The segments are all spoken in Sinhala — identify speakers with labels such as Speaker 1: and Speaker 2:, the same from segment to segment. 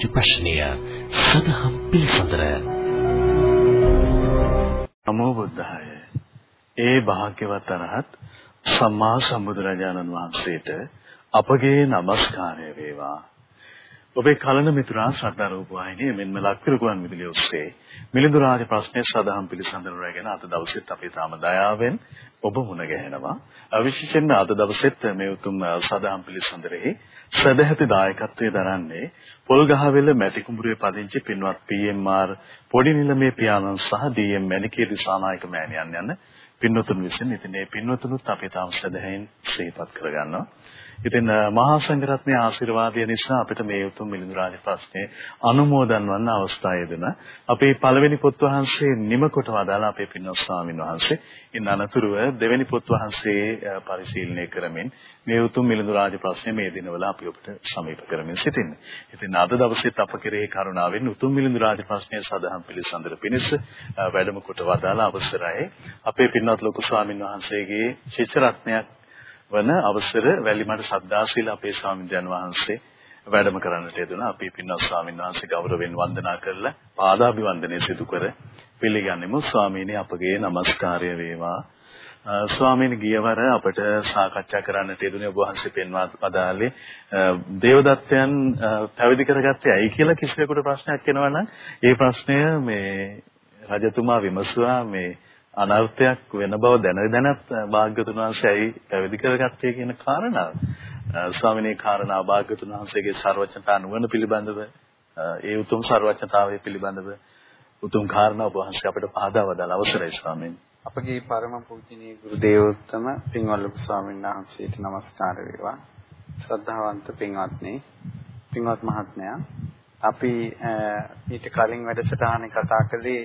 Speaker 1: රාජ ප්‍රශ්නය සදහම් පිළිසඳර.
Speaker 2: නමෝ බුද්ධාය. ඒ භාග්‍යවත් අරහත් සම්මා සම්බුදුරජාණන් වහන්සේට අපගේ নমස්කාරය වේවා. ඔබේ කලන මිතුරා ශ්‍රද්ධා රූප වාහිනිය මෙන්ම ලක්විරු ගුවන් විදුලිය ඔස්සේ මිලිඳු රාජ ප්‍රශ්නයේ සදාම් පිළිසඳර රැගෙන අද දවසෙත් අපි තාම දයාවෙන් ඔබ මුණ ගැහෙනවා. විශේෂයෙන්ම අද දවසෙත් මේ උතුම් සදාම් පිළිසඳරෙහි සදැහැති දායකත්වයේ දරන්නේ පොල්ගහවෙල මැටිකුඹුරේ පදිංචි පින්වත් පී.එම්.ආර් පොඩි නිලමේ පියාණන් සහ ඩී.එම්. මණිකේ දිසානායක මෑණියන් යන පින්වතුන් විසින් ඉතින් මේ පින්වතුනුත් අපි තාම සදැහැයෙන් ශ්‍රීපත් කරගන්නවා. ඉතින් මහා සංඝරත්නයේ ආශිර්වාදය නිසා අපිට මේ උතුම් මිලිඳු රාජ ප්‍රශ්නේ අනුමෝදන් වන්න අවස්ථාව ලැබුණා. අපේ පළවෙනි පොත් වහන්සේ නිම කොට වදාලා අපේ පින්වත් ස්වාමීන් වහන්සේ. ඉන් අනතුරුව දෙවෙනි පොත් වහන්සේ පරිශීලනය කරමින් මේ උතුම් මිලිඳු රාජ ප්‍රශ්නේ මේ දිනවල අපි ඔබට සමීප කරමින් සිටින්නේ. ඉතින් අද දවසේත් අප කෙරෙහි කරුණාවෙන් උතුම් මිලිඳු රාජ ප්‍රශ්නය සඳහන් පිළිසඳර පිණිස වැඩම කොට වදාලා අවසරයි. අපේ පින්වත් ලොකු ස්වාමින් වහන්සේගේ ශිෂ්‍ය රත්නයක් වන අවසර වැලිමඩ සද්දාශීල අපේ ස්වාමීන් වහන්සේ වැඩම කරන්නට යෙදුණා. අපි පින්වත් ස්වාමීන් වහන්සේ ගෞරවයෙන් වන්දනා කරලා පාදාභිවන්දනය සිදු කර පිළිගන්නෙමු. ස්වාමීනි අපගේ নমස්කාරය වේවා. ස්වාමීන් ගියවර අපට සාකච්ඡා කරන්නට යෙදුනේ ඔබ වහන්සේ පෙන්වා පදාලේ දේවදත්තයන් පැවිදි කරගත්තේ ඇයි කියලා කිසිවෙකුට ප්‍රශ්නයක් එනවා නම් ඒ ප්‍රශ්නය මේ රජතුමා විමසුවා මේ අනර්ථයක් වෙන බව දැන දැනත් භාග්‍යතුන් වහන්සේ ඇයි පැවිදි කරගත්තේ කියන කාරණාව. ස්වාමිනේ කාරණා භාග්‍යතුන් වහන්සේගේ ਸਰවඥතා නුවණ පිළිබඳව ඒ උතුම් ਸਰවඥතාවය පිළිබඳව උතුම් කාරණා ඔබ වහන්සේ අපිට පහදාවදාලා අවසරයි ස්වාමීනි.
Speaker 3: අපගේ පරම පූජනීය ගුරු දේවෝත්තම පින්වල්ලප ස්වාමීන් වහන්සේට নমස්කාර වේවා. ශ්‍රද්ධාවන්ත පින්වත්නි, පින්වත් මහත්මයා, අපි ඊට කලින් වැඩසටහනේ කතා කළේ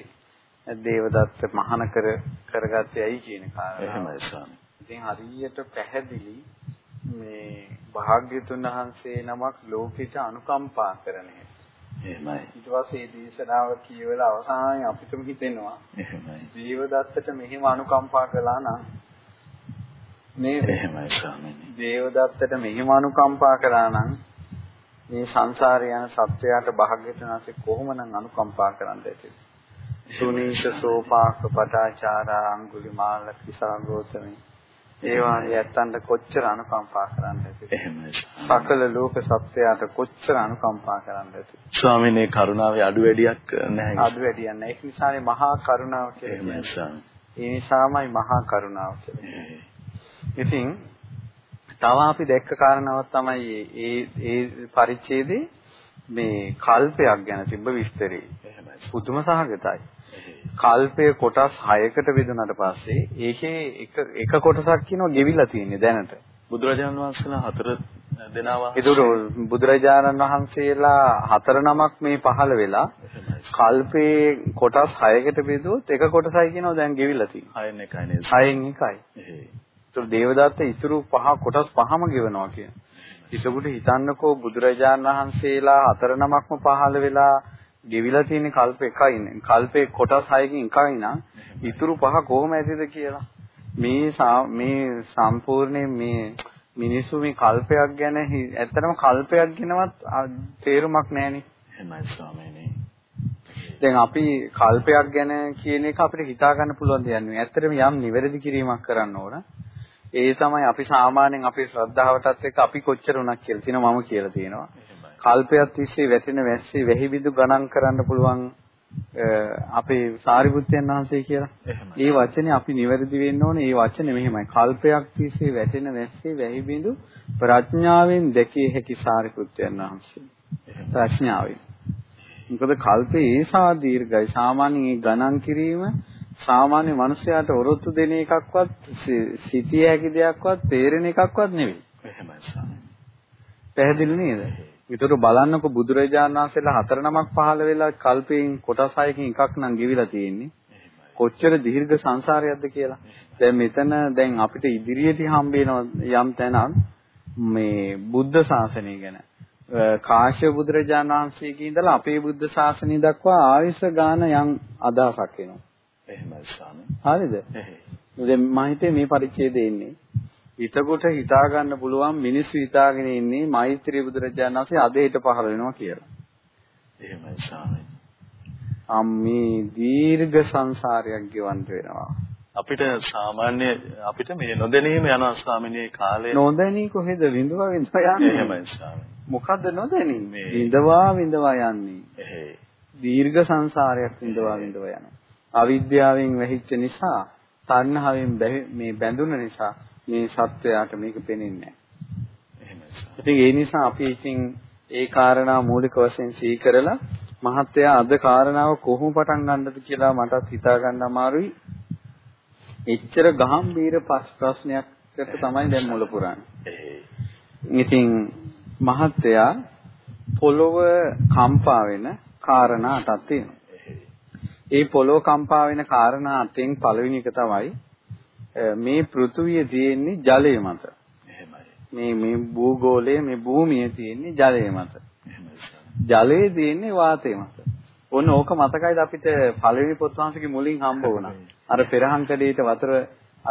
Speaker 3: දේවදත්ත මහාන කර කරගත්තේ ඇයි කියන කාරණා.
Speaker 2: එහෙමයි ස්වාමී.
Speaker 3: ඉතින් හරියට පැහැදිලි මේ භාග්‍යතුන් වහන්සේ නමක් ලෝකෙට අනුකම්පා කරන හැටි.
Speaker 2: එහෙමයි.
Speaker 3: ඊට පස්සේ මේ දේශනාව කියවලා අවසානයේ අපිටම හිතෙනවා.
Speaker 2: එහෙමයි.
Speaker 3: දේවදත්තට මෙහෙම අනුකම්පා කළා නම් මේ
Speaker 2: එහෙමයි ස්වාමීනි.
Speaker 3: දේවදත්තට මෙහෙම අනුකම්පා කළා නම් මේ සංසාරේ යන සත්වයාට භාග්‍යතුන් වහන්සේ කොහොමනම් අනුකම්පා කරන්නද සුනීෂ සෝපාක පටාචාරා අඟුලිමාල කිසాగෝතමේ ඒ වාගේ ඇත්තන්ට කොච්චර අනුකම්පා කරන්නද?
Speaker 2: එහෙමයි
Speaker 3: සකල ලෝක සත්‍යයට කොච්චර අනුකම්පා කරන්නද?
Speaker 2: ස්වාමීන් මේ කරුණාවේ අඩු වැඩියක් නැහැ
Speaker 3: අඩු වැඩියක් නැහැ. ඒක නිසානේ මහා කරුණාව කියන්නේ. ඒ නිසාමයි මහා කරුණාව කියන්නේ ඉතින් තව අපි දැක්ක කාරණාවක් තමයි ඒ ඒ පරිච්ඡේදේ මේ කල්පයක් ගැන තිබ්බ විස්තරේ. පුදුම සහගතයි. කල්පය කොටස් 6කට බෙදුනට පස්සේ ඒකේ එක එක කොටසක් කියනවා ගෙවිලා තියෙන්නේ දැනට.
Speaker 2: බුදුරජාණන් වහන්සේලා හතර දෙනා
Speaker 3: ඒතර බුදුරජාණන් වහන්සේලා හතර නමක් මේ පහළ වෙලා කල්පේ කොටස් 6කට බෙදුවොත් එක කොටසයි කියනවා දැන් ගෙවිලා තියෙන්නේ.
Speaker 2: 6න් එකයි නේද?
Speaker 3: 6න් එකයි. ඒතර දේවදත්ත ඉතුරු පහ කොටස් පහම ගෙවනවා කියන්නේ. එතකොට හිතන්නකෝ බුදුරජාණන් වහන්සේලා හතර නමක්ම පහළ වෙලා ගෙවිලා තියෙන කල්ප එකයි. කල්පේ කොටස් 6කින් එකයි නම් ඉතුරු පහ කොහොම ඇතිද කියලා. මේ මේ සම්පූර්ණයෙන් මේ මිනිස්සු මේ කල්පයක් ගැන ඇත්තටම කල්පයක් ගැනවත් තේරුමක් නැහෙනේ.
Speaker 2: එහෙමයි ස්වාමීනි.
Speaker 3: දැන් අපි කල්පයක් ගැන කියන එක අපිට හිතා ගන්න පුළුවන් දෙයක් නෙවෙයි. ඇත්තටම යම් නිවැරදි කිරීමක් කරන්න ඕන. ඒ තමයි අපි සාමාන්‍යයෙන් අපේ ශ්‍රද්ධාවටත් එක්ක අපි කොච්චර උනක් කියලා තියෙනවා මම කියලා තියෙනවා. කල්පයක් තිස්සේ වැටෙන වැස්සේ වැහි බිඳු ගණන් කරන්න පුළුවන් අපේ සාරිපුත්යන් වහන්සේ කියලා. ඒ වචනේ අපි නිවැරදි වෙන්න ඕනේ. ඒ වචනේ මෙහෙමයි. කල්පයක් තිස්සේ වැටෙන වැස්සේ වැහි බිඳු ප්‍රඥාවෙන් දැකිය හැකි සාරිපුත්යන් වහන්සේ. ප්‍රඥාවෙන්. මොකද කල්පේ ඒසා දීර්ඝයි. සාමාන්‍යයෙන් ගණන් කිරීම සාමාන්‍ය මිනිසයාට ඔරොත්තු දෙන එකක්වත් සිටිය හැකි දෙයක්වත් තේරෙන එකක්වත් නෙවෙයි.
Speaker 2: එහෙමයි ස්වාමී.
Speaker 3: පැහැදිලි නේද? ඒතර බලන්නකො බුදුරජාණන් වහන්සේලා හතර නමක් පහළ වෙලා කල්පයෙන් කොටස් හයකින් එකක් නම් ගෙවිලා තියෙන්නේ. කොච්චර දීර්ඝ සංසාරයක්ද කියලා. දැන් මෙතන දැන් අපිට ඉදිරියට හම්බ යම් තැනක් මේ බුද්ධ ශාසනය ගැන කාශ්‍යප බුදුරජාණන් වහන්සේගේ ඉඳලා අපේ බුද්ධ ශාසනය දක්වා ආයුෂ ගාන යම් අදහසක් එනවා.
Speaker 2: එහෙමයි ස්වාමී.
Speaker 3: හරිද? දැන් මම හිතේ මේ පරිච්ඡේදයේ ඉන්නේ හිතකොට හිතා ගන්න පුළුවන් මිනිස්සු හිතාගෙන ඉන්නේ මෛත්‍රී බුදුරජාණන් වහන්සේ අද හිට පහළ වෙනවා කියලා.
Speaker 2: එහෙමයි ස්වාමීනි.
Speaker 3: අම්මේ දීර්ඝ සංසාරයක් ගෙවන්න වෙනවා.
Speaker 2: අපිට සාමාන්‍ය අපිට මේ නොදැනීම යනවා ස්වාමීනි කාලේ.
Speaker 3: නොදැනී කොහෙද විඳවා විඳවා යන්නේ?
Speaker 2: එහෙමයි ස්වාමීනි.
Speaker 3: මොකද්ද නොදැනී?
Speaker 2: මේ-
Speaker 3: විඳවා විඳවා යන්නේ.
Speaker 2: එහෙයි.
Speaker 3: දීර්ඝ සංසාරයක් විඳවා විඳවා යනවා. අවිද්‍යාවෙන් වැහිච්ච නිසා, තණ්හාවෙන් බැහැ- මේ බැඳුන නිසා මේ සත්වයාට මේක පේන්නේ නැහැ.
Speaker 2: එහෙමයි ස්වාමීනි.
Speaker 3: ඉතින් ඒ නිසා අපි ඉතින් ඒ කාරණා මූලික වශයෙන් සිහි කරලා මහත්තයා අද කාරණාව කොහොම පටන් ගන්නද කියලා මටත් හිතා ගන්න අමාරුයි. එච්චර ගහම්බීර පස් ප්‍රශ්නයක්කට තමයි දැන් මුල පුරන්නේ.
Speaker 2: එහෙයි.
Speaker 3: ඉතින් මහත්තයා පොළොව කම්පා වෙන කාරණා අටක් තියෙනවා. ඒ පොළොව කම්පා වෙන කාරණා අටෙන් පළවෙනි එක තමයි මේ පෘථුවිය තියෙන්නේ ජලය මත. මේ මේ භූගෝලයේ මේ භූමිය තියෙන්නේ ජලය මත. ජලයේ තියෙන්නේ වාතය මත. ඔන්න ඕක මතකයිද අපිට පළවෙනි පොත් වහන්සේගේ මුලින් හම්බ වුණා. අර පෙරහංකඩේට වතුර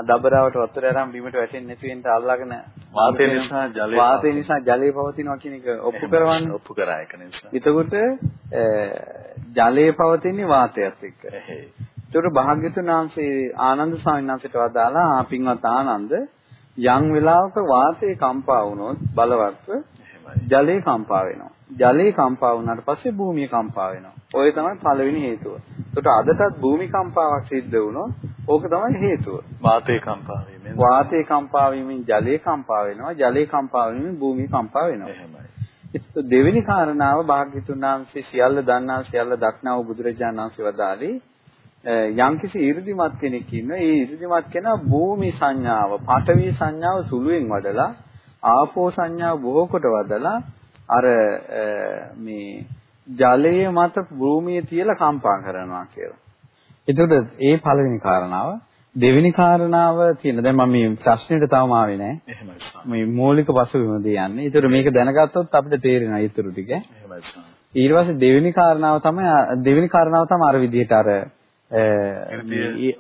Speaker 3: දබරාවට වතුර අරන් බිමට වැටෙන්නේ නැති වෙන්න අල්ලගෙන
Speaker 2: වාතය නිසා ජලය
Speaker 3: වාතය නිසා ජලය පවතිනවා කියන එක ඔප්පු කරවන්නේ.
Speaker 2: ඔප්පු කරා එක නිසා.
Speaker 3: එතකොට ජලයේ පවතින්නේ වාතයත් එක්ක.
Speaker 2: එහෙයි.
Speaker 3: ඒතකොට භාග්‍යතුන් වහන්සේ ආනන්ද ස්වාමීන් වහන්සේට වදාලා "ආ පින්වත් ආනන්ද යම් වෙලාවක වාතයේ කම්පා වුණොත් බලවත්ව. ජලයේ කම්පා වෙනවා. ජලයේ කම්පා වුණාට පස්සේ භූමිය කම්පා වෙනවා. ඔය තමයි පළවෙනි හේතුව. ඒකට අදටත් භූමි කම්පාවක් සිද්ධ වුණොත් ඕක තමයි හේතුව.
Speaker 2: වාතය කම්පා වීමෙන්
Speaker 3: වාතය කම්පා වීමෙන් ජලය කම්පා වෙනවා. ජලය කම්පා වීමෙන් භූමිය කම්පා වෙනවා.
Speaker 2: එහෙමයි.
Speaker 3: දෙවෙනි කාරණාව භාග්‍යතුන් වහන්සේ සියල්ල දන්නා සියල්ල දක්නා වූ බුදුරජාණන් වහන්සේ වදාළේ යම්කිසි 이르දිමත් කෙනෙක් ඉන්නවා. ඒ 이르දිමත් කෙනා භූමි සංඥාව, පඨවි සංඥාව සුළුෙන් වඩලා ආපෝ සංඥාව බොහෝ කොට වදලා අර මේ ජලයේ මත භූමිය තියලා කම්පා කරනවා කියලා. එතකොට ඒ පළවෙනි කාරණාව දෙවෙනි කාරණාව තියෙන දැන් මම මේ ප්‍රශ්නෙට තවම ආවේ නැහැ.
Speaker 2: එහෙමයි.
Speaker 3: මේ මූලික පසුබිමද යන්නේ. ඒතර මේක දැනගත්තොත් අපිට තේරෙනවා ඊටු ටික.
Speaker 2: එහෙමයි.
Speaker 3: ඊට පස්සේ දෙවෙනි කාරණාව තමයි දෙවෙනි කාරණාව තමයි අර විදිහට අර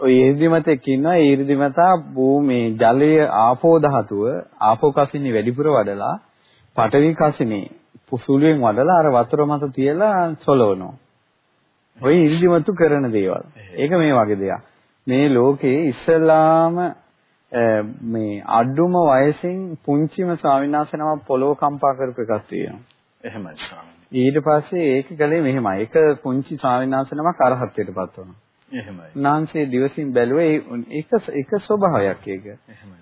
Speaker 3: ඔය ඊර්දිමතෙක් ඉන්නවා ඒ ඊර්දිමතා භූමේ ජලයේ ආපෝ ධාතුව ආපෝ කසිනි වැඩිපුර වඩලා පඨවි කසිනි පුසුලුවෙන් වඩලා අර වතුර මත තියලා සොලවනවා. ඔය ඉරිදිමතු කරන දේවල්. ඒක මේ වගේ දෙයක්. මේ ලෝකේ ඉස්සලාම මේ අඩුම වයසින් පුංචිම ස්වාමිනාසනම පොළොව කම්පා කරපු එකක් තියෙනවා.
Speaker 2: එහෙමයි ස්වාමීනි.
Speaker 3: ඊට පස්සේ ඒක ගලේ මෙහෙමයි. ඒක පුංචි ස්වාමිනාසනමක් අරහත්ත්වයටපත් වුණා.
Speaker 2: එහෙමයි.
Speaker 3: නාන්සේ දිවසින් බැලුවේ ඒක ඒක ස්වභාවයක් ඒක.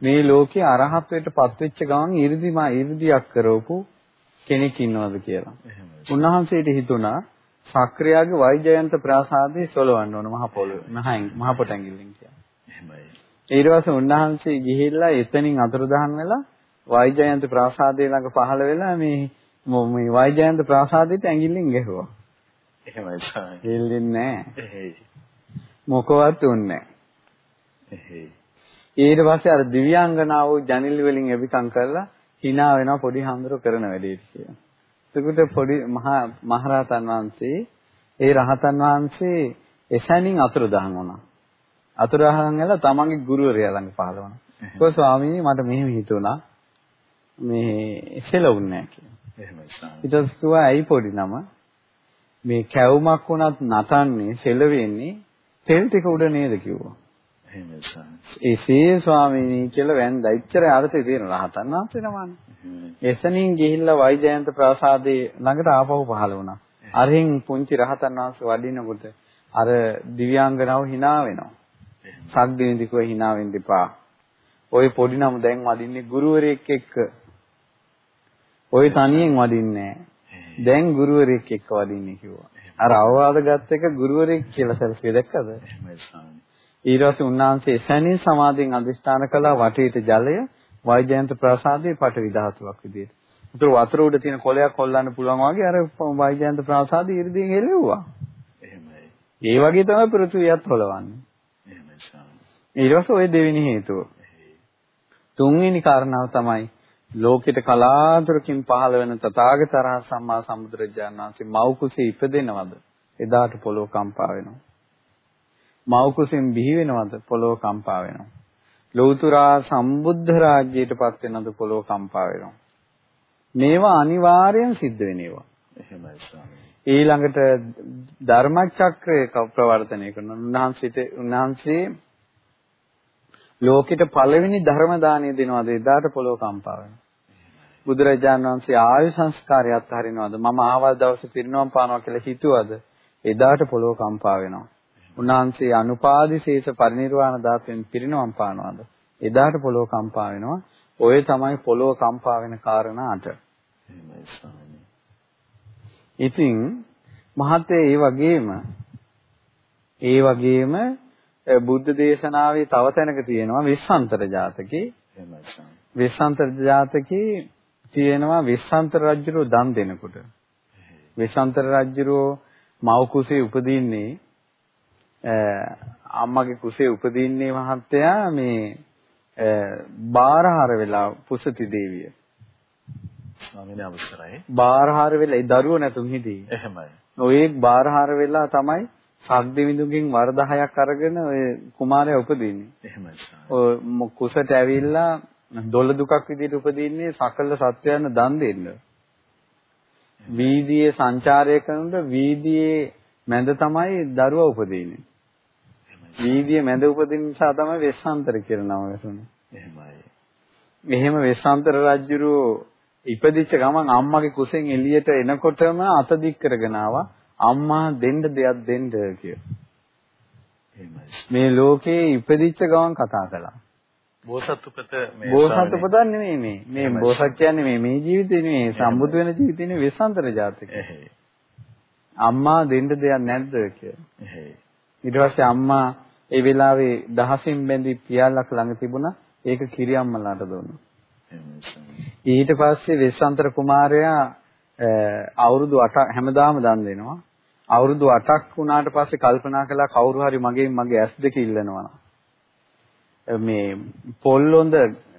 Speaker 3: මේ ලෝකේ අරහත්ත්වයටපත් වෙච්ච ගමන් 이르දිමා 이르දියක් කරවපු කෙනෙක් ඉන්නවද කියලා.
Speaker 2: එහෙමයි.
Speaker 3: උන්වහන්සේට හිතුණා සක්‍රියාගේ වෛජයන්ත ප්‍රාසාදයේ සොලවන්න ඕන මහ පොළොව. මහින් මහ පොටැඟිල්ලෙන් කියලා.
Speaker 2: එහෙමයි.
Speaker 3: ඊට පස්සේ උන්වහන්සේ ගිහිල්ලා එතනින් අතුරුදහන් වෙලා වෛජයන්ත ප්‍රාසාදයේ ළඟ පහළ වෙලා මේ මේ වෛජයන්ත ප්‍රාසාදයට ඇඟිල්ලෙන් ගැහුවා.
Speaker 2: එහෙමයි ස්වාමීනි.
Speaker 3: හෙල්ලෙන්නේ නැහැ. මොකවත් උන්නේ
Speaker 2: එහෙයි.
Speaker 3: ඊට පස්සේ අර දිව්‍යාංගනාව ජනිල් වලින් එවිකම් කරලා hina වෙනවා පොඩි හඳුර කරන වැඩේට කියලා. එතකොට පොඩි මහා මහරහතන් වහන්සේ ඒ රහතන් වහන්සේ එසැනින් අතුරුදහන් වුණා. අතුරුදහන් වෙලා තමන්ගේ ගුරුවරයා ළඟ පහළ වුණා. කොහොම ස්වාමීනි මට මෙහෙම හිතුණා මේ සෙලවුන්නේ නැහැ කියලා.
Speaker 2: එහෙමයි ස්වාමීනි.
Speaker 3: ඊට පස්සේ කිව්වා ඇයි පොඩි නම මේ කැවුමක් වුණත් නටන්නේ සෙලවෙන්නේ තෙල් ටික උඩ නේද කිව්වා.
Speaker 2: එහෙමයි ස්වාමීනි.
Speaker 3: ඒ සේ ස්වාමීනි කියලා වැන්දා. ඉච්චර අර්ථය තියෙන රහතන් වහන්සේ නමන්නේ.
Speaker 2: එහෙමයි.
Speaker 3: එසනින් ගිහිල්ලා වෛජයන්ත ප්‍රාසාදයේ ළඟට ආපහු පහළ වුණා. අරහින් පුංචි රහතන් වහන්සේ වඩිනකොට අර දිව්‍යාංගනාව hina වෙනවා.
Speaker 2: එහෙමයි.
Speaker 3: සක්දිවිදිකව hina වෙන්න එපා. ওই පොඩි නම දැන් වඩින්නේ ගුරුවරයෙක් එක්ක. ওই තනියෙන් වඩින්නේ නැහැ. දැන් ගුරුවරයෙක් එක්ක වඩින්නේ කිව්වා. අර අවවාද ගත්ත එක ගුරුවරයෙක් කියලා සැලසුවේ දැක්කද?
Speaker 2: එහෙමයි ස්වාමීනි.
Speaker 3: ඊට පස්සේ උන්වහන්සේ එසැනින් සමාධියෙන් අදිෂ්ඨාන කළා වටේට ජලය වෛජයන්ත ප්‍රාසාදයේ පටවි ධාතුවක් විදියට. උතර වතුර උඩ තියෙන කොලයක් හොල්ලන්න පුළුවන් වගේ අර වෛජයන්ත ප්‍රාසාදයේ ඉරිදීන් හෙලෙව්වා.
Speaker 2: එහෙමයි.
Speaker 3: ඒ වගේ තමයි පෘථුවියත් හොලවන්නේ.
Speaker 2: එහෙමයි ස්වාමීනි.
Speaker 3: ඊට පස්සේ ওই දෙවෙනි හේතුව. තුන්වෙනි කාරණාව තමයි ලෝකෙට කලාතුරකින් පහළ වෙන තථාගතරහ සම්මා සම්බුදුරජාණන් වහන්සේ මව් කුසේ ඉපදෙනවද? එදාට පොළොව කම්පා වෙනවා. මව් කුසෙන් බිහි වෙනවද? පොළොව කම්පා වෙනවා. ලෞතුරා සම්බුද්ධ රාජ්‍යයටපත් වෙනවද? පොළොව කම්පා වෙනවා. මේවා අනිවාර්යෙන් සිද්ධ වෙන ඒවා.
Speaker 2: එහෙමයි ස්වාමීනි.
Speaker 3: ඊළඟට ධර්මචක්‍රය ප්‍රවර්තනය කරනවා. උන්වහන්සේට උන්වහන්සේ ලෝකෙට පළවෙනි ධර්ම දාණය දෙනවාද එදාට පොළොව කම්පා වෙනවා. බුදුරජාණන් වහන්සේ ආයු සංස්කාරයත් හරිනවද මම ආවල් දවසේ පිරිනවම් පානවා කියලා හිතුවද එදාට පොළොව කම්පා වෙනවා. උන්වහන්සේ අනුපාදිශේෂ පරිනිර්වාණ ධාතුවෙන් පිරිනවම් පානවාද එදාට පොළොව කම්පා වෙනවා. ඔය තමයි පොළොව කම්පා වෙන කාරණාට. ඉතින් මහත්තයා ඒ වගේම ඒ වගේම බුද්ධ දේශනාවේ තව තැනක තියෙනවා විස්සන්තර ජාතකේ විස්සන්තර ජාතකේ තියෙනවා විස්සන්තර රජුරෝ දන් දෙනකොට. විස්සන්තර රජුරෝ මව් කුසේ උපදින්නේ අම්මගේ කුසේ උපදින්නේ මහත්තයා මේ බාරහාර වෙලා පුසති දේවිය
Speaker 2: ස්වාමීන් අවසරයි.
Speaker 3: බාරහාර වෙලා ඒ දරුවෝ නැතුම් හිටියේ.
Speaker 2: එහෙමයි.
Speaker 3: ඔය බාරහාර වෙලා තමයි සද්දවිඳුගෙන් වර 10ක් අරගෙන ඔය කුමාරයා උපදින්නේ.
Speaker 2: එහෙමයි.
Speaker 3: ඔය කුසට ඇවිල්ලා දොළ දුකක් විදිහට උපදින්නේ සකල සත්වයන් දන් දෙන්න. වීදියේ සංචාරය කරනකොට වීදියේ මැද තමයි දරුවා උපදින්නේ. වීදියේ මැද උපදින නිසා තමයි වෙස්සාන්තර කියලා නම වැටුනේ.
Speaker 2: එහෙමයි.
Speaker 3: මෙහෙම වෙස්සාන්තර රජුරෝ ඉපදිච්ච ගමන් අම්මගේ කුසෙන් එළියට එනකොටම අත දික් කරගෙන ආවා අම්මා දෙන්න දෙයක් දෙන්න කියලා. මේ ලෝකේ ඉපදිච්ච ගමන් කතා කළා.
Speaker 2: බෝසත් උපත මේ
Speaker 3: බෝසත් උපත නෙමෙයි මේ. මේ බෝසත් කියන්නේ මේ මේ ජීවිතේ නෙමෙයි සම්බුදු වෙන ජීවිතේ නෙමෙයි වෙස්සන්තර ජාතකේ. අම්මා දෙන්න දෙයක් නැද්ද කියලා. ඊට පස්සේ අම්මා ඒ වෙලාවේ දහසින් බැඳි පියාලක් ළඟ තිබුණා. ඒක කිරියම්මලාට දුන්නා. ඊට පස්සේ වෙස්සන්තර කුමාරයා අවුරුදු 8ක් හැමදාම දන් දෙනවා. අවුරුදු 8ක් වුණාට පස්සේ කල්පනා කළා කවුරු හරි මගේ මගේ ඇස් දෙක ඉල්ලනවා මේ පොල්ලොඳ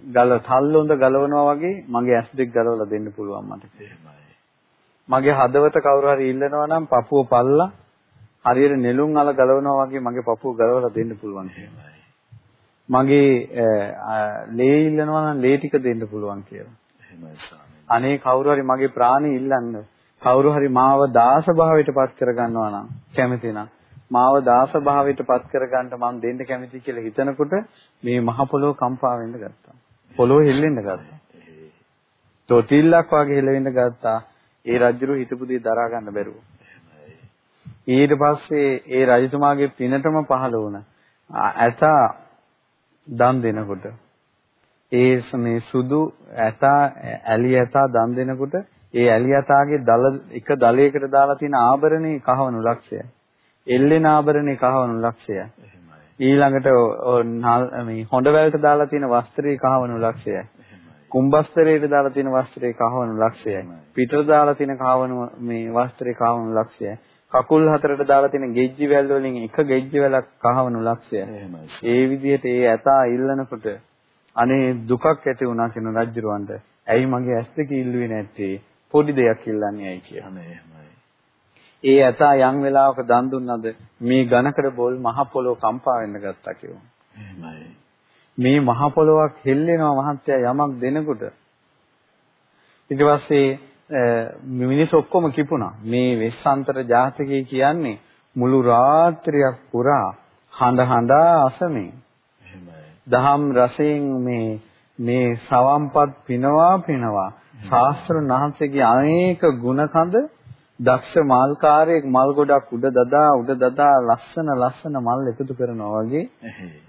Speaker 3: ගල තල්ලොඳ ගලවනවා වගේ මගේ ඇස් දෙක ගලවලා දෙන්න පුළුවන් මට. මගේ හදවත කවුරු හරි ඉල්ලනවා නම් පපුව පල්ලා හරියට නෙළුම් අල ගලවනවා වගේ මගේ පපුව ගලවලා දෙන්න පුළුවන්. මගේ ලේ ඉල්ලනවා නම් ලේ ටික දෙන්න පුළුවන් කියලා.
Speaker 2: එහෙමයි ස්වාමීනි.
Speaker 3: අනේ කවුරු හරි මගේ ප්‍රාණය ඉල්ලන්න කවුරු හරි මාව දාස භාවයට පත් කරගන්නවා නම් කැමති නම් මාව දාස භාවයට පත් කරගන්න මම දෙන්න කැමති කියලා හිතනකොට මේ මහ පොළොව කම්පා වෙන්න ගත්තා. පොළොව හෙල්ලෙන්න ගත්තා. තොටිල්ලක් වගේ හෙලවෙන්න ගත්තා. ඒ රජුරු හිතපු දේ දරා ගන්න බැරුව. ඊට පස්සේ ඒ රජතුමාගේ පිනටම පහළ වුණ ඇතා දන් දෙනකොට ඒ මේ සුදු ඇතා ඇලි ඇතා දන් දෙනකොට ඒ ඇලි ඇතාගේ දල එක දලයකට දාලා තියෙන ආභරණේ කහවණු ලක්ෂය. එල්ලෙන ආභරණේ කහවණු ලක්ෂය. ඊළඟට මේ හොඬ වැලට දාලා තියෙන වස්ත්‍රයේ කහවණු ලක්ෂයයි. කුම්බස්තරයට දාලා තියෙන වස්ත්‍රයේ කහවණු ලක්ෂයයි. පිටර දාලා තියෙන කහවණු මේ වස්ත්‍රයේ කහවණු ලක්ෂයයි. කකුල් හතරට දාලා තියෙන ගෙජ්ජි වැල් වලින් එක ගෙජ්ජි වැලක් කහවණු ලක්ෂයයි. ඒ විදිහට ඒ ඇතා ඉල්ලනකොට අනේ දුකක් ඇති වුණා කියන රජුරවන්ට ඇයි මගේ ඇස් දෙක ඉල්ලුවේ නැත්තේ පොඩි දෙයක් ඉල්ලන්නේ ඇයි කියලා. ඒ ඇතා යම් වෙලාවක දන් දුන්නද මේ ඝනකඩ බෝල් මහ පොළොව කම්පා වෙන්න ගත්තා කිව්වා. මේ මහ පොළොවක් හෙල්ලෙනවා මහත්තයා යමක් දෙනකොට. ඊට පස්සේ මිනිස් ඔක්කොම කිපුණා. මේ වෙස්සන්තර ජාතකය කියන්නේ මුළු රාත්‍රියක් පුරා හඬ හඬා අසමින්. දහම් රසයෙන් මේ මේ සවම්පත් පිනවා පිනවා. ශාස්ත්‍රඥ වහන්සේගේ අනේක ගුණකඳ දක්ෂ මල්කාරයෙක් මල් ගොඩක් උඩ දදා උඩ දදා ලස්සන ලස්සන මල් එකතු කරනවා වගේ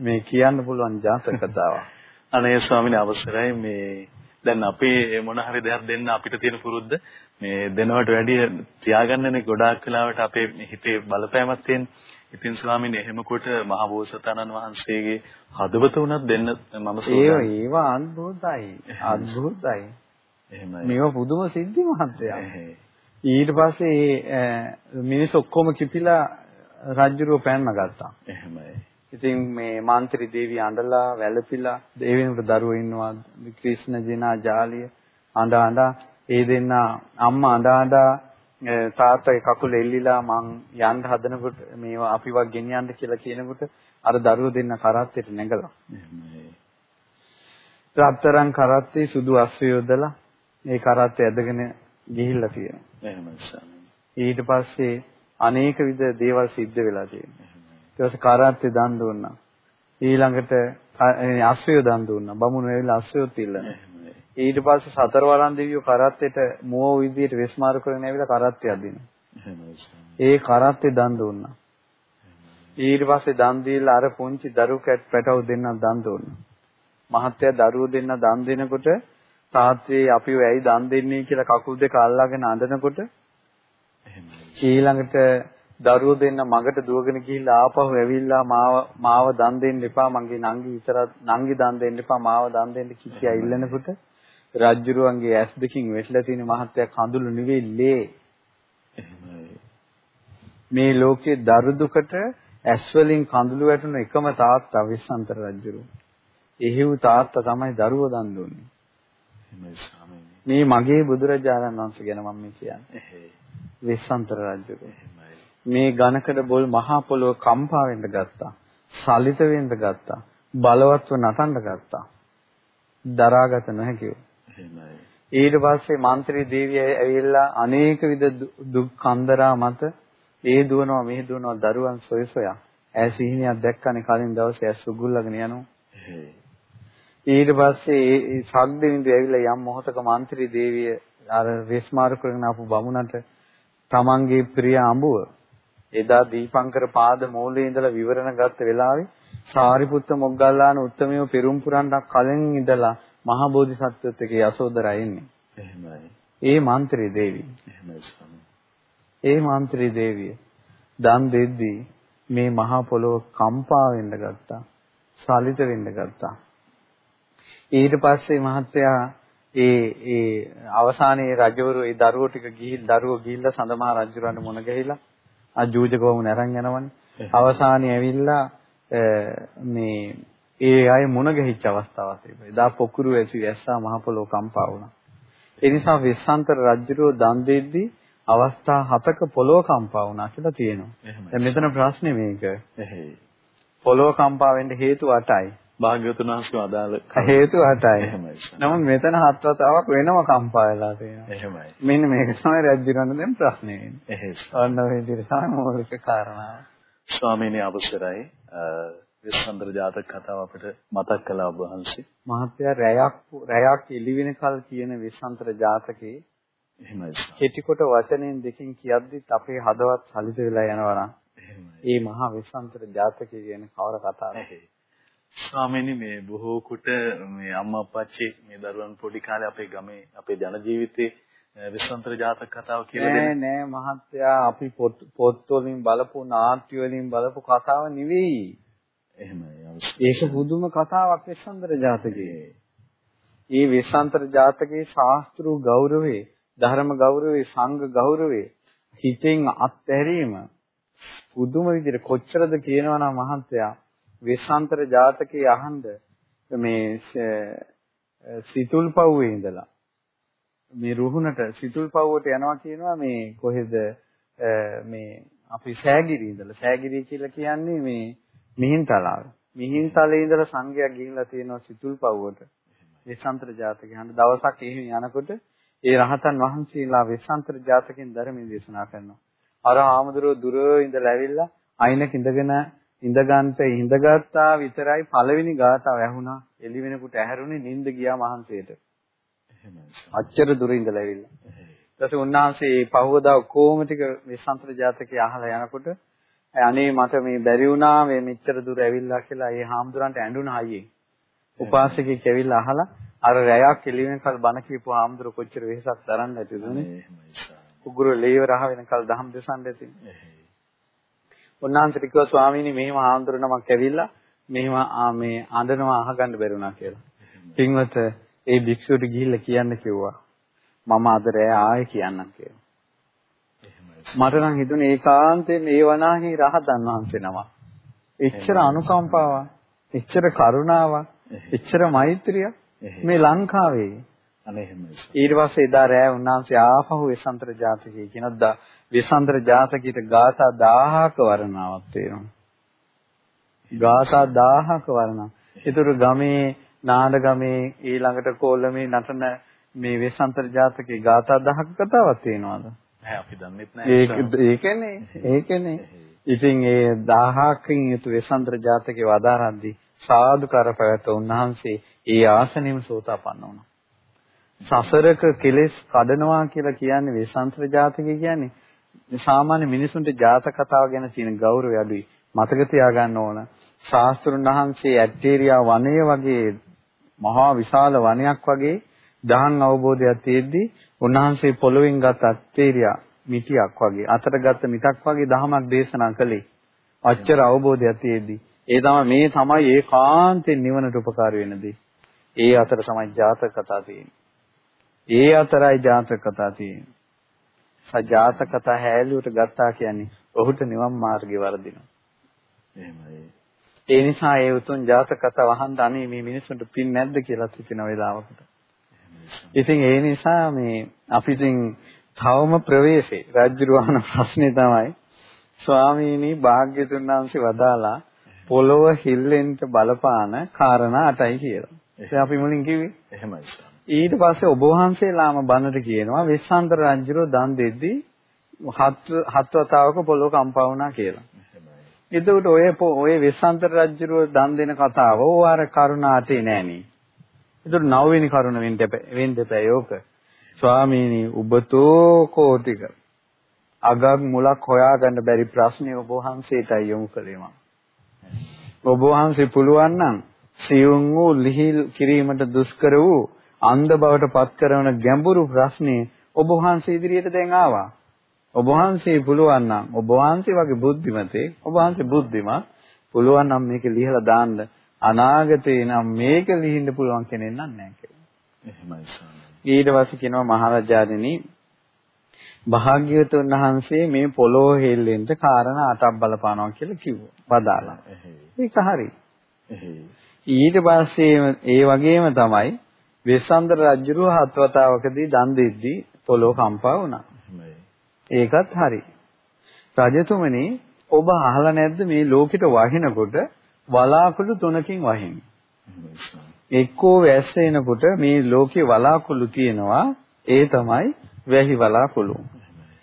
Speaker 3: මේ කියන්න පුළුවන් ජාතක කතාවක්.
Speaker 2: අනේ ස්වාමීන් අවසරයි. මේ දැන් අපි මොන හරි දෙයක් දෙන්න අපිට තියෙන පුරුද්ද මේ දෙනවට වැඩිය තියාගන්නනේ ගොඩාක් වෙලාවට අපේ හිතේ බලපෑමක් තියෙන්නේ. ඉතින් ස්වාමීන් එහෙම කොට මහබෝසතාණන් වහන්සේගේ හදවත උනත් දෙන්න මම
Speaker 3: සූදානම්. ඒවා ඒවා අද්භූතයි. අද්භූතයි. එහෙමයි. මේවා පුදුම සිද්ධි මහත්තයා. ඊට පස්සේ මිනිස් ඔක්කොම කිපිලා රජුරුව පෑන්න ගත්තා.
Speaker 2: එහෙමයි.
Speaker 3: ඉතින් මේ මාන්ත්‍රි දේවිය අඬලා වැළපිලා දෙවියන්ට දරුවෝ ඉන්නවා ක්‍රිෂ්ණ ජිනා ජාලිය අඬ අඬ ඒ දෙන්න අම්මා අඬ අඬ තාත්තගේ කකුල එල්ලිලා මං යන්න හදනකොට මේවා අපිවත් ගෙනියන්න කියලා කියනකොට අර දරුවෝ දෙන්න කරත්තෙට නැගලා. රත්තරන් කරත්තේ සුදු අස්වැ යොදලා මේ කරත්තේ ඇදගෙන ගිහිල්ලා තියෙනවා.
Speaker 2: එහෙමයි
Speaker 3: ඊට පස්සේ අනේක විද දේවල් සිද්ධ වෙලා තියෙනවා. ඊට කරත්තේ දන් දුන්නා. ඊළඟට අස්සය දන් දුන්නා. බමුණු ඇවිල්ලා අස්සයොත් ඉල්ලනවා. ඊට පස්සේ සතරවරන් දෙවියෝ කරත්තේට මුව විදියට වෙස්මාරු කරගෙන ඇවිල්ලා කරත්තේ අදිනවා. ඒ කරත්තේ දන් දුන්නා. ඊට පස්සේ දන් දීලා අර පුංචි දරු කැට් පැටව දෙන්න දන් දුන්නා. මහත්තයා දරුවෝ දෙන්න දන් දෙනකොට තාත්තේ අපිව ඇයි දන් දෙන්නේ කියලා කකුල් දෙක අල්ලාගෙන අඬනකොට ඊළඟට දරුවෝ දෙන්න මගට දුවගෙන ගිහිල්ලා ආපහු ඇවිල්ලා මාව මාව දන් දෙන්න එපා මගේ නංගි විතරක් නංගි දන් දෙන්න එපා මාව දන් දෙන්න කිකියා ඉල්ලනකොට රජ්ජුරුවන්ගේ ඇස් දෙකින් වෙట్లా තියෙන මහත්තයා කඳුළු නෙවෙයි ලේ මේ ලෝකේ දරු දුකට ඇස් වලින් කඳුළු වැටුණ එකම තාත්තා විශ්වන්තර රජුරු. එහෙව් තාත්තා තමයි දරුවෝ දන් දුන්නේ. මේ මගේ බුදුරජාණන් වහන්සේ ගැන මම කියන්නේ. විශ්වන්තර රජුරු. මේ ඝනකඩ බොල් මහා පොළොව කම්පා වෙන්න ගත්තා. සලිත වෙන්න ගත්තා. බලවත්ව නටන්න ගත්තා. දරාගත නොහැකිව. එහෙමයි. ඊට පස්සේ මන්ත්‍රී දේවිය ඇවිල්ලා අනේක විද දුක් කන්දරා මත ඒ දුවනවා මෙහෙ දුවනවා දරුවන් සොය සොයා. ඇය සිහිනියක් දැක්කනේ කලින් දවසේ ඇස් උගුල්ලාගෙන යනවා. ඊට පස්සේ ඒ සද්දවිඳු ඇවිල්ලා යම් මොහතක මන්ත්‍රී දේවිය අර වෙස්මාරු කරගෙන ආපු බමුණට තමන්ගේ ප්‍රිය අඹුව එදා දීපංකර පාද මූලයේ ඉඳලා විවරණ ගත්ත වෙලාවේ සාරිපුත්ත මොග්ගල්ලාන උත්තමයෝ පිරුම් පුරන්න කලින් ඉඳලා මහා බෝධිසත්වත්වයේ යසෝදරා ඉන්නේ.
Speaker 2: එහෙමයි.
Speaker 3: ඒ මන්ත්‍රී දේවිය.
Speaker 2: එහෙමයි
Speaker 3: ඒ මන්ත්‍රී දේවිය දන් දෙද්දී මේ මහා පොළොව කම්පා වෙන්න ගත්තා. සලිත වෙන්න ගත්තා. ඊට පස්සේ මහත්තයා ඒ ඒ අවසානයේ රජවරු ඒ දරුවෝ ටික ගිහිල් දරුවෝ ගිහිල්ලා සඳමහා රජුරන්ට මුණ ගැහිලා ආ ජූජකවම අරන් යනවනේ. අවසානයේ ඇවිල්ලා මේ ඒ අය මුණ ගැහිච්ච අවස්ථාවක් තිබුණා. එදා පොකුරු ඇසි ඇස්සා මහ පොළොව කම්පා වුණා. ඒ නිසා විශ්වාන්තර රජුරෝ දන් දෙද්දී අවස්ථා හතක පොළොව කම්පා වුණා කියලා තියෙනවා. දැන් මෙතන ප්‍රශ්නේ මේක. පොළොව කම්පා වෙන්න හේතු 8යි.
Speaker 2: භාග්‍යවතුන් වහන්සේ අදාළ
Speaker 3: හේතු 8යි.
Speaker 2: එහෙමයි.
Speaker 3: නමුත් මෙතන හත් වතාවක් වෙනම කම්පා වෙලා තියෙනවා.
Speaker 2: එහෙමයි.
Speaker 3: මෙන්න මේක තමයි රජුරණ දැන් ප්‍රශ්නේ වෙන්නේ.
Speaker 2: එහෙයි.
Speaker 3: ඔන්න ඔය විදිහට තමයි මූලික කාරණාව.
Speaker 2: ස්වාමීනි අවසරයි. විශ්වන්තර ජාතක කතාව අපිට මතක් කළා ඔබ වහන්සේ.
Speaker 3: මහත්තයා රැයක් රැයක් එළි වෙනකල් කියන විශ්වන්තර ජාතකේ
Speaker 2: එහෙමයි.
Speaker 3: කෙටි කොට වචනෙන් දෙකකින් කියද්දිත් අපේ හදවත් සලිත වෙලා යනවා නම්
Speaker 2: එහෙමයි.
Speaker 3: මේ මහා විශ්වන්තර ජාතකය කියන කවර කතාවද?
Speaker 2: ස්වාමීනි මේ බොහෝ කොට මේ අම්මා අප්පච්චි මේ දරුවන් පොඩි කාලේ අපේ ගමේ අපේ ජන ජීවිතේ විශ්වන්තර ජාතක කතාව කියලා
Speaker 3: නෑ නෑ මහත්තයා අපි පොත් වලින් බලපු නාට්‍ය වලින් බලපු කතාව නෙවෙයි.
Speaker 2: එහෙමයි.
Speaker 3: ඒක පුදුම කතාවක් විශ්වන්තර ජාතකයේ. මේ විශ්වන්තර ජාතකයේ ශාස්ත්‍රු ගෞරවේ, ධර්ම ගෞරවේ, සංඝ ගෞරවේ හිතෙන් අත්හැරීම පුදුම විදිහට කොච්චරද කියනවා නම් මහත්තයා විශ්වන්තර ජාතකයේ අහන්න මේ සිතුල්පව්වේ ඉඳලා මේ රුහුණට සිතුල්පව්වට යනවා කියනවා මේ කොහෙද මේ අපි සෑගිරි ඉඳලා සෑගිරි කියලා කියන්නේ මේ මිහින්තලාව. මිහින්තලේ ඉඳලා සංඝයා ගිහිල්ලා තියෙනවා සිතුල්පව්වට. විශ්වන්තර ජාතකේ හඳ දවසක් එහෙම යනකොට ඒ රහතන් වහන්සේලා විශ්වන්තර ජාතකෙන් ධර්මයේ දේශනා කරනවා. අර ආමදුරෝ දුර ඉඳලා ඇවිල්ලා අයිනක ඉඳගෙන ඉඳගන්ට ඉඳගත්තා විතරයි පළවෙනි ගාතාව ඇහුණා. එළි වෙනකොට ඇහැරුණේ නිින්ද ගියා මහන්සියට. අච්චර දුර ඉඳලා ඇවිල්ලා. ඊට පස්සේ උන්වහන්සේ පහවදා කොහොම ටික විශ්වන්තර ජාතකය අහලා යනකොට අනේ මට මේ බැරි වුණා මේ මෙච්චර දුර ඇවිල්ලා කියලා ඒ හාමුදුරන්ට ඇඬුණා අයියේ. උපාසකෙක් ඇවිල්ලා අහලා අර රැයක් එළිවෙනකල් බණ කියපු හාමුදුර කොච්චර වෙහසක් දරන්න ඇතිදුනේ. උගුර ලේව රහ වෙනකල් දහම් දෙසන්න ඇති. උන්වහන්සේට කිව්වා ස්වාමීනි මෙහෙම හාමුදුර නමක් ඇවිල්ලා මෙහෙම මේ අඬනවා අහගන්න බැරි වුණා කියලා. පින්වත ඒ භික්ෂුවට ගිහිල්ලා කියන්න කිව්වා. මම අද රෑ ආයෙ කියන්නම් කියලා. මට නම් හිතුනේ ඒකාන්තයෙන් ඒ වනාහි රහතන් වහන්සේ නම. එච්චර අනුකම්පාවක්, එච්චර කරුණාවක්, එච්චර මෛත්‍රිය මේ ලංකාවේ.
Speaker 2: අනේ එහෙමයි.
Speaker 3: ඊට පස්සේ එදා රෑ උන්වහන්සේ ආපහු වෙසන්තර ජාතකයේ කියනවා වෙසන්තර ජාතකයට ගාථා 1000ක වර්ණාවක් තියෙනවා. ගාථා 1000ක වර්ණා. ඒතර ගමේ නාඩගමේ ඊළඟට කොළමේ නටන මේ වෙසන්තර ජාතකයේ ගාථා 1000ක කතාවක් තියෙනවාද?
Speaker 2: නැහැ අපි දන්නෙත් නැහැ.
Speaker 3: ඒක ඒකනේ ඒකනේ. ඉතින් ඒ 1000කින් යුතු වෙසන්තර ජාතකේ වදාරද්දී සාදුකාර පැවැත්ත උන්වහන්සේ ඒ ආසනෙම සෝතාපන්න වුණා. සසරක කෙලෙස් කඩනවා කියලා කියන්නේ වෙසන්තර ජාතකය කියන්නේ සාමාන්‍ය මිනිසුන්ට ජාතක කතාව ගැන තියෙන ගෞරවය අඩුයි. මතක තියාගන්න ඕන. ශාස්ත්‍රුන් වහන්සේ ඇටේරියා වනය වගේ මහා විශාල වනයක් වගේ දහන් අවබෝධයක් තියෙද්දී උන්වහන්සේ පොළොවෙන් ගත් ඇටේරියා මිටියක් වගේ අතට ගත්ත මිටක් වගේ දහමක් දේශනා කළේ. අච්චර අවබෝධයක් තියෙද්දී ඒ තමයි මේ තමයි ඒකාන්තයෙන් නිවනට උපකාර වෙන දේ. ඒ අතර තමයි ජාතක කතා තියෙන්නේ. ඒ අතරයි ජාතක කතා තියෙන්නේ. සජාත කතා හැලුවට ගත්තා කියන්නේ ඔහුට නිවන් මාර්ගේ වර්ධිනවා.
Speaker 2: එහෙමයි.
Speaker 3: ඒ නිසා ඒ උතුම් ජාතක කතා වහන්න අනේ මේ මිනිස්සුන්ට පින් නැද්ද කියලා හිතෙන වෙලාවකට. ඉතින් ඒ නිසා මේ අපි ඉතින් තවම ප්‍රවේශේ රාජ්‍යරුවන ප්‍රශ්නේ තමයි ස්වාමීනි භාග්‍යතුන් වහන්සේ වදාලා පොළොව හිල්ලෙන්න බලපාන කාරණා 8යි කියලා. ඒක අපි මුලින් කිව්වේ.
Speaker 2: එහෙමයි.
Speaker 3: ඊට පස්සේ ඔබ වහන්සේලාම බණට කියනවා වෙස්සාන්තර රජුරෝ දන් දෙද්දී හත් හත් වතාවක පොළොව කම්පා වුණා කියලා. එතකොට ඔය ඔය වෙස්සාන්තර රජුරෝ දන් දෙන කතාව ඕවාර කරුණාටේ නෑනේ. එතකොට නවවෙනි කරුණ වෙන්න වෙන්න එපා යෝක. ස්වාමීනි ඔබතෝ කෝටික අගක් මුලක් හොයාගන්න බැරි ප්‍රශ්නේ ඔබ වහන්සේටයි යොමු කළේ මම. ඔබ වහන්සේ පුළුවන් නම් සියුම් වූ ලිහිල් කිරීමට දුෂ්කර වූ අන්ධ බවට පත් කරන ගැඹුරු ප්‍රශ්නේ ඔබ වහන්සේ ඉදිරියට දැන් ආවා. ඔබ වහන්සේ පුළුවන් නම් ඔබ වහන්සේ වගේ බුද්ධිමතේ ඔබ වහන්සේ බුද්ධිමත් පුළුවන් නම් මේක ලියලා දාන්න අනාගතේ නම් මේක ලිහින්න පුළුවන් කෙනෙක් නැහැ කියලා.
Speaker 2: එහෙමයි
Speaker 3: ඊට පස්සේ කියනවා මහරජාණෙනි භාග්‍යවතුන් වහන්සේ මේ පොළොව හෙල්ලෙන්න කාරණා අටක් බලපානවා කියලා කිව්වා. වදාලා. ඒක හරි. ඊට පස්සේ ඒ වගේම තමයි වෙස්සන්තර රජුරුව හත් වතාවකදී දන් දෙද්දී පොළොව කම්පා වුණා. ඒකත් හරි. රජතුමනි ඔබ අහලා නැද්ද මේ ලෝකෙට වහිනකොට වලාකුළු තුනකින් වහින්නේ. එක්කෝ වැස්ස එනකොට මේ ලෝකේ වලාකුළු තියෙනවා ඒ තමයි වැහි වලාකුළු.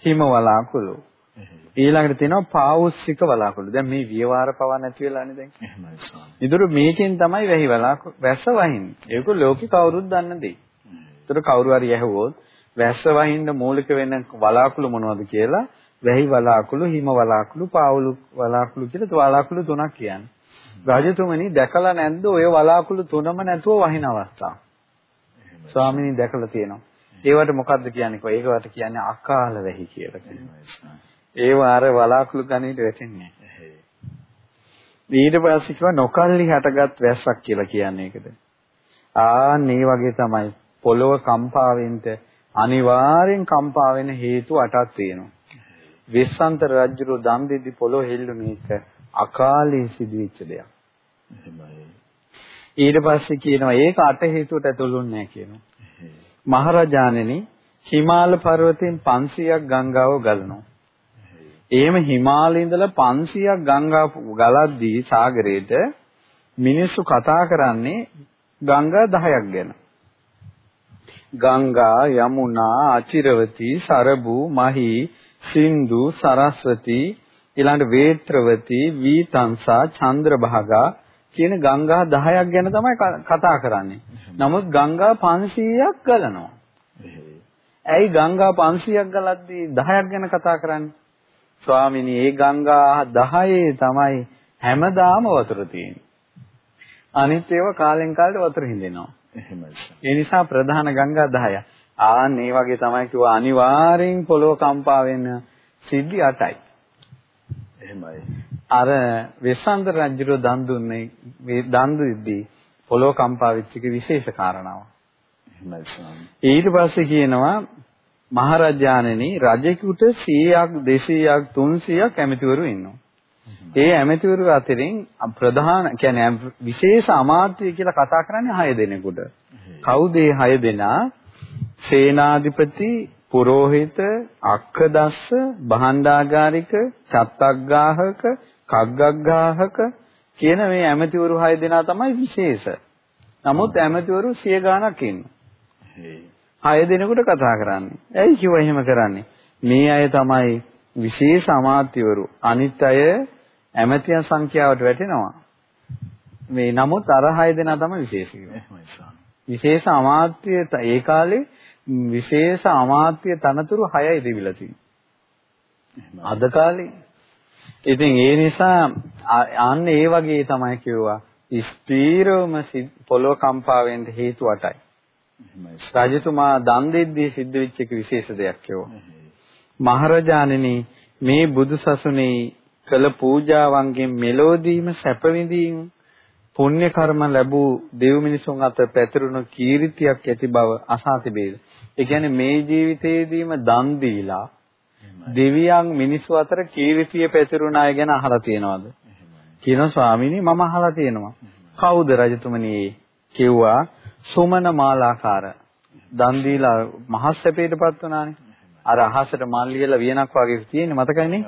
Speaker 3: හිම වලාකුළු. ඊළඟට තියෙනවා පාවුස්සික වලාකුළු. දැන් මේ වියවාර පවා නැති වෙලානේ දැන්.
Speaker 2: එහෙමයි ස්වාමී.
Speaker 3: ඊටු මේකෙන් තමයි වැහි වලාකුළු වැස්ස වහින්නේ. ඒක ලෝකේ කවුරුත් දන්න දෙයක්. ඒතර කවුරු හරි ඇහුවොත් වැස්ස වහින්න මූලික වෙන වලාකුළු මොනවද කියලා වැහි වලාකුළු, හිම වලාකුළු, පාවුළු වලාකුළු කියලා වලාකුළු තුනක් කියන්නේ. රජතුමනි දැකලා නැද්ද ඔය වලාකුළු තුනම නැතුව වහින අවස්ථා? ස්වාමිනී දැකලා තියෙනවා. ඒවට මොකද්ද කියන්නේ? ඒකට කියන්නේ අකාල වැහි කියලා කියනවා. ඒව අර වලාකුළු ගණේට වැටෙන්නේ නැහැ. ඊට පස්සේ කිව්වා නොකල්ලි හටගත් වැස්සක් කියලා කියන්නේ ඒකද. ආන් මේ වගේ තමයි පොළොව කම්පා වෙන්න අනිවාර්යෙන් කම්පා වෙන හේතු අටක් තියෙනවා. වෙස්සන්තර රජුරු දම් දෙදි පොළොව හෙල්ලුනේ එක අකාලේ සිදුවෙච්ච දෙයක්. ඊට පස්සේ කියනවා ඒක අට හේතුවට ඇතුළුන්නේ නැහැ කියනවා. මහරජාණෙනි හිමාල පර්වතයෙන් 500ක් ගංගාව ගලනවා. එහෙම හිමාලයේ ඉඳලා 500ක් ගංගා ගලද්දී සාගරේට මිනිස්සු කතා කරන්නේ ගංගා 10ක් ගැන. ගංගා, යමුනා, අචිරවති, සරබු, මහි, සින්දු, සරස්වති, ඊළඟ වේත්‍රවති, වීතංසා, චන්ද්‍රභාගා කියන ගංගා 10ක් ගැන තමයි කතා කරන්නේ. නමුත් ගංගා 500ක් ගලනවා. ඇයි ගංගා 500ක් ගලද්දී 10ක් ගැන කතා කරන්නේ? ස්වාමිනී ඒ ගංගා 10 තමයි හැමදාම වතුර තියෙන්නේ. අනිත් ඒවා කාලෙන් කාලට වතුර හිඳෙනවා.
Speaker 2: එහෙමයි.
Speaker 3: ඒ නිසා ප්‍රධාන ගංගා 10යි. ආන් මේ වගේ තමයි කිව්වා අනිවාර්යෙන් පොළොව කම්පා වෙන සිද්ධි 8යි.
Speaker 2: එහෙමයි.
Speaker 3: අර වෙස්සන්තර රජුර දන් දුන්නේ දන් දෙද්දී පොළොව කම්පා වෙච්ච එක විශේෂ කාරණාවක්.
Speaker 2: එහෙමයි ස්වාමී.
Speaker 3: ඊට පස්සේ කියනවා මහරජාණෙනි රජෙකුට 100ක් 200ක් 300ක් ඇමතිවරු ඉන්නවා. ඒ ඇමතිවරු අතරින් ප්‍රධාන කියන්නේ විශේෂ අමාත්‍ය කියලා කතා කරන්නේ 6 දෙනෙකුට. කවුද ඒ 6 දෙනා? සේනාධිපති, පුරෝහිත, අක්කදස්ස, භාණ්ඩාගාරික, චත්තග්ගාහක, කග්ගග්ගාහක කියන මේ ඇමතිවරු 6 දෙනා තමයි විශේෂ. නමුත් ඇමතිවරු 100 ගාණක් ඉන්නවා. හය දෙනෙකුට කතා කරන්නේ. ඇයි කිව්ව එහෙම කරන්නේ? මේ අය තමයි විශේෂ අමාත්‍යවරු. අනිත් අය ඇමතියන් සංඛ්‍යාවට වැටෙනවා. මේ නමුත් අර හය දෙනා තමයි විශේෂ
Speaker 2: ස්වාමී.
Speaker 3: විශේෂ අමාත්‍ය ඒ කාලේ විශේෂ අමාත්‍ය තනතුරු 6යි තිබිලා තියෙන්නේ. අද කාලේ ඉතින් ඒ නිසා අන්න ඒ වගේ තමයි කිව්වා ස්ථීරවම පොළොව කම්පා වෙන්න හේතු 8යි. රජතුමා දන් දෙද්දී සිද්ධ වෙච්ච එක විශේෂ දෙයක් කිව්වා. මහරජාණෙනි මේ බුදුසසුනේ කළ පූජාවන්ගෙන් මෙලෝදීම සැප විඳීම පුණ්‍ය කර්ම ලැබූ දෙව් මිනිසුන් අතර පැතිරුණු කීර්තියක් ඇති බව අසා තිබේද? ඒ කියන්නේ මේ ජීවිතයේදීම දන් දීලා දෙවියන් මිනිස්සු අතර කීර්තිය පැතිරුණ අය ගැන අහලා තියෙනවද? කියනවා ස්වාමීනි මම අහලා තියෙනවා. කවුද රජතුමනි කිව්වා සුමන මාලාකාර දන් දීලා මහස්සපේටපත් වුණානේ. අර අහසට මල් ලියලා වියනක් වගේ තියෙන්නේ මතකයිනේ?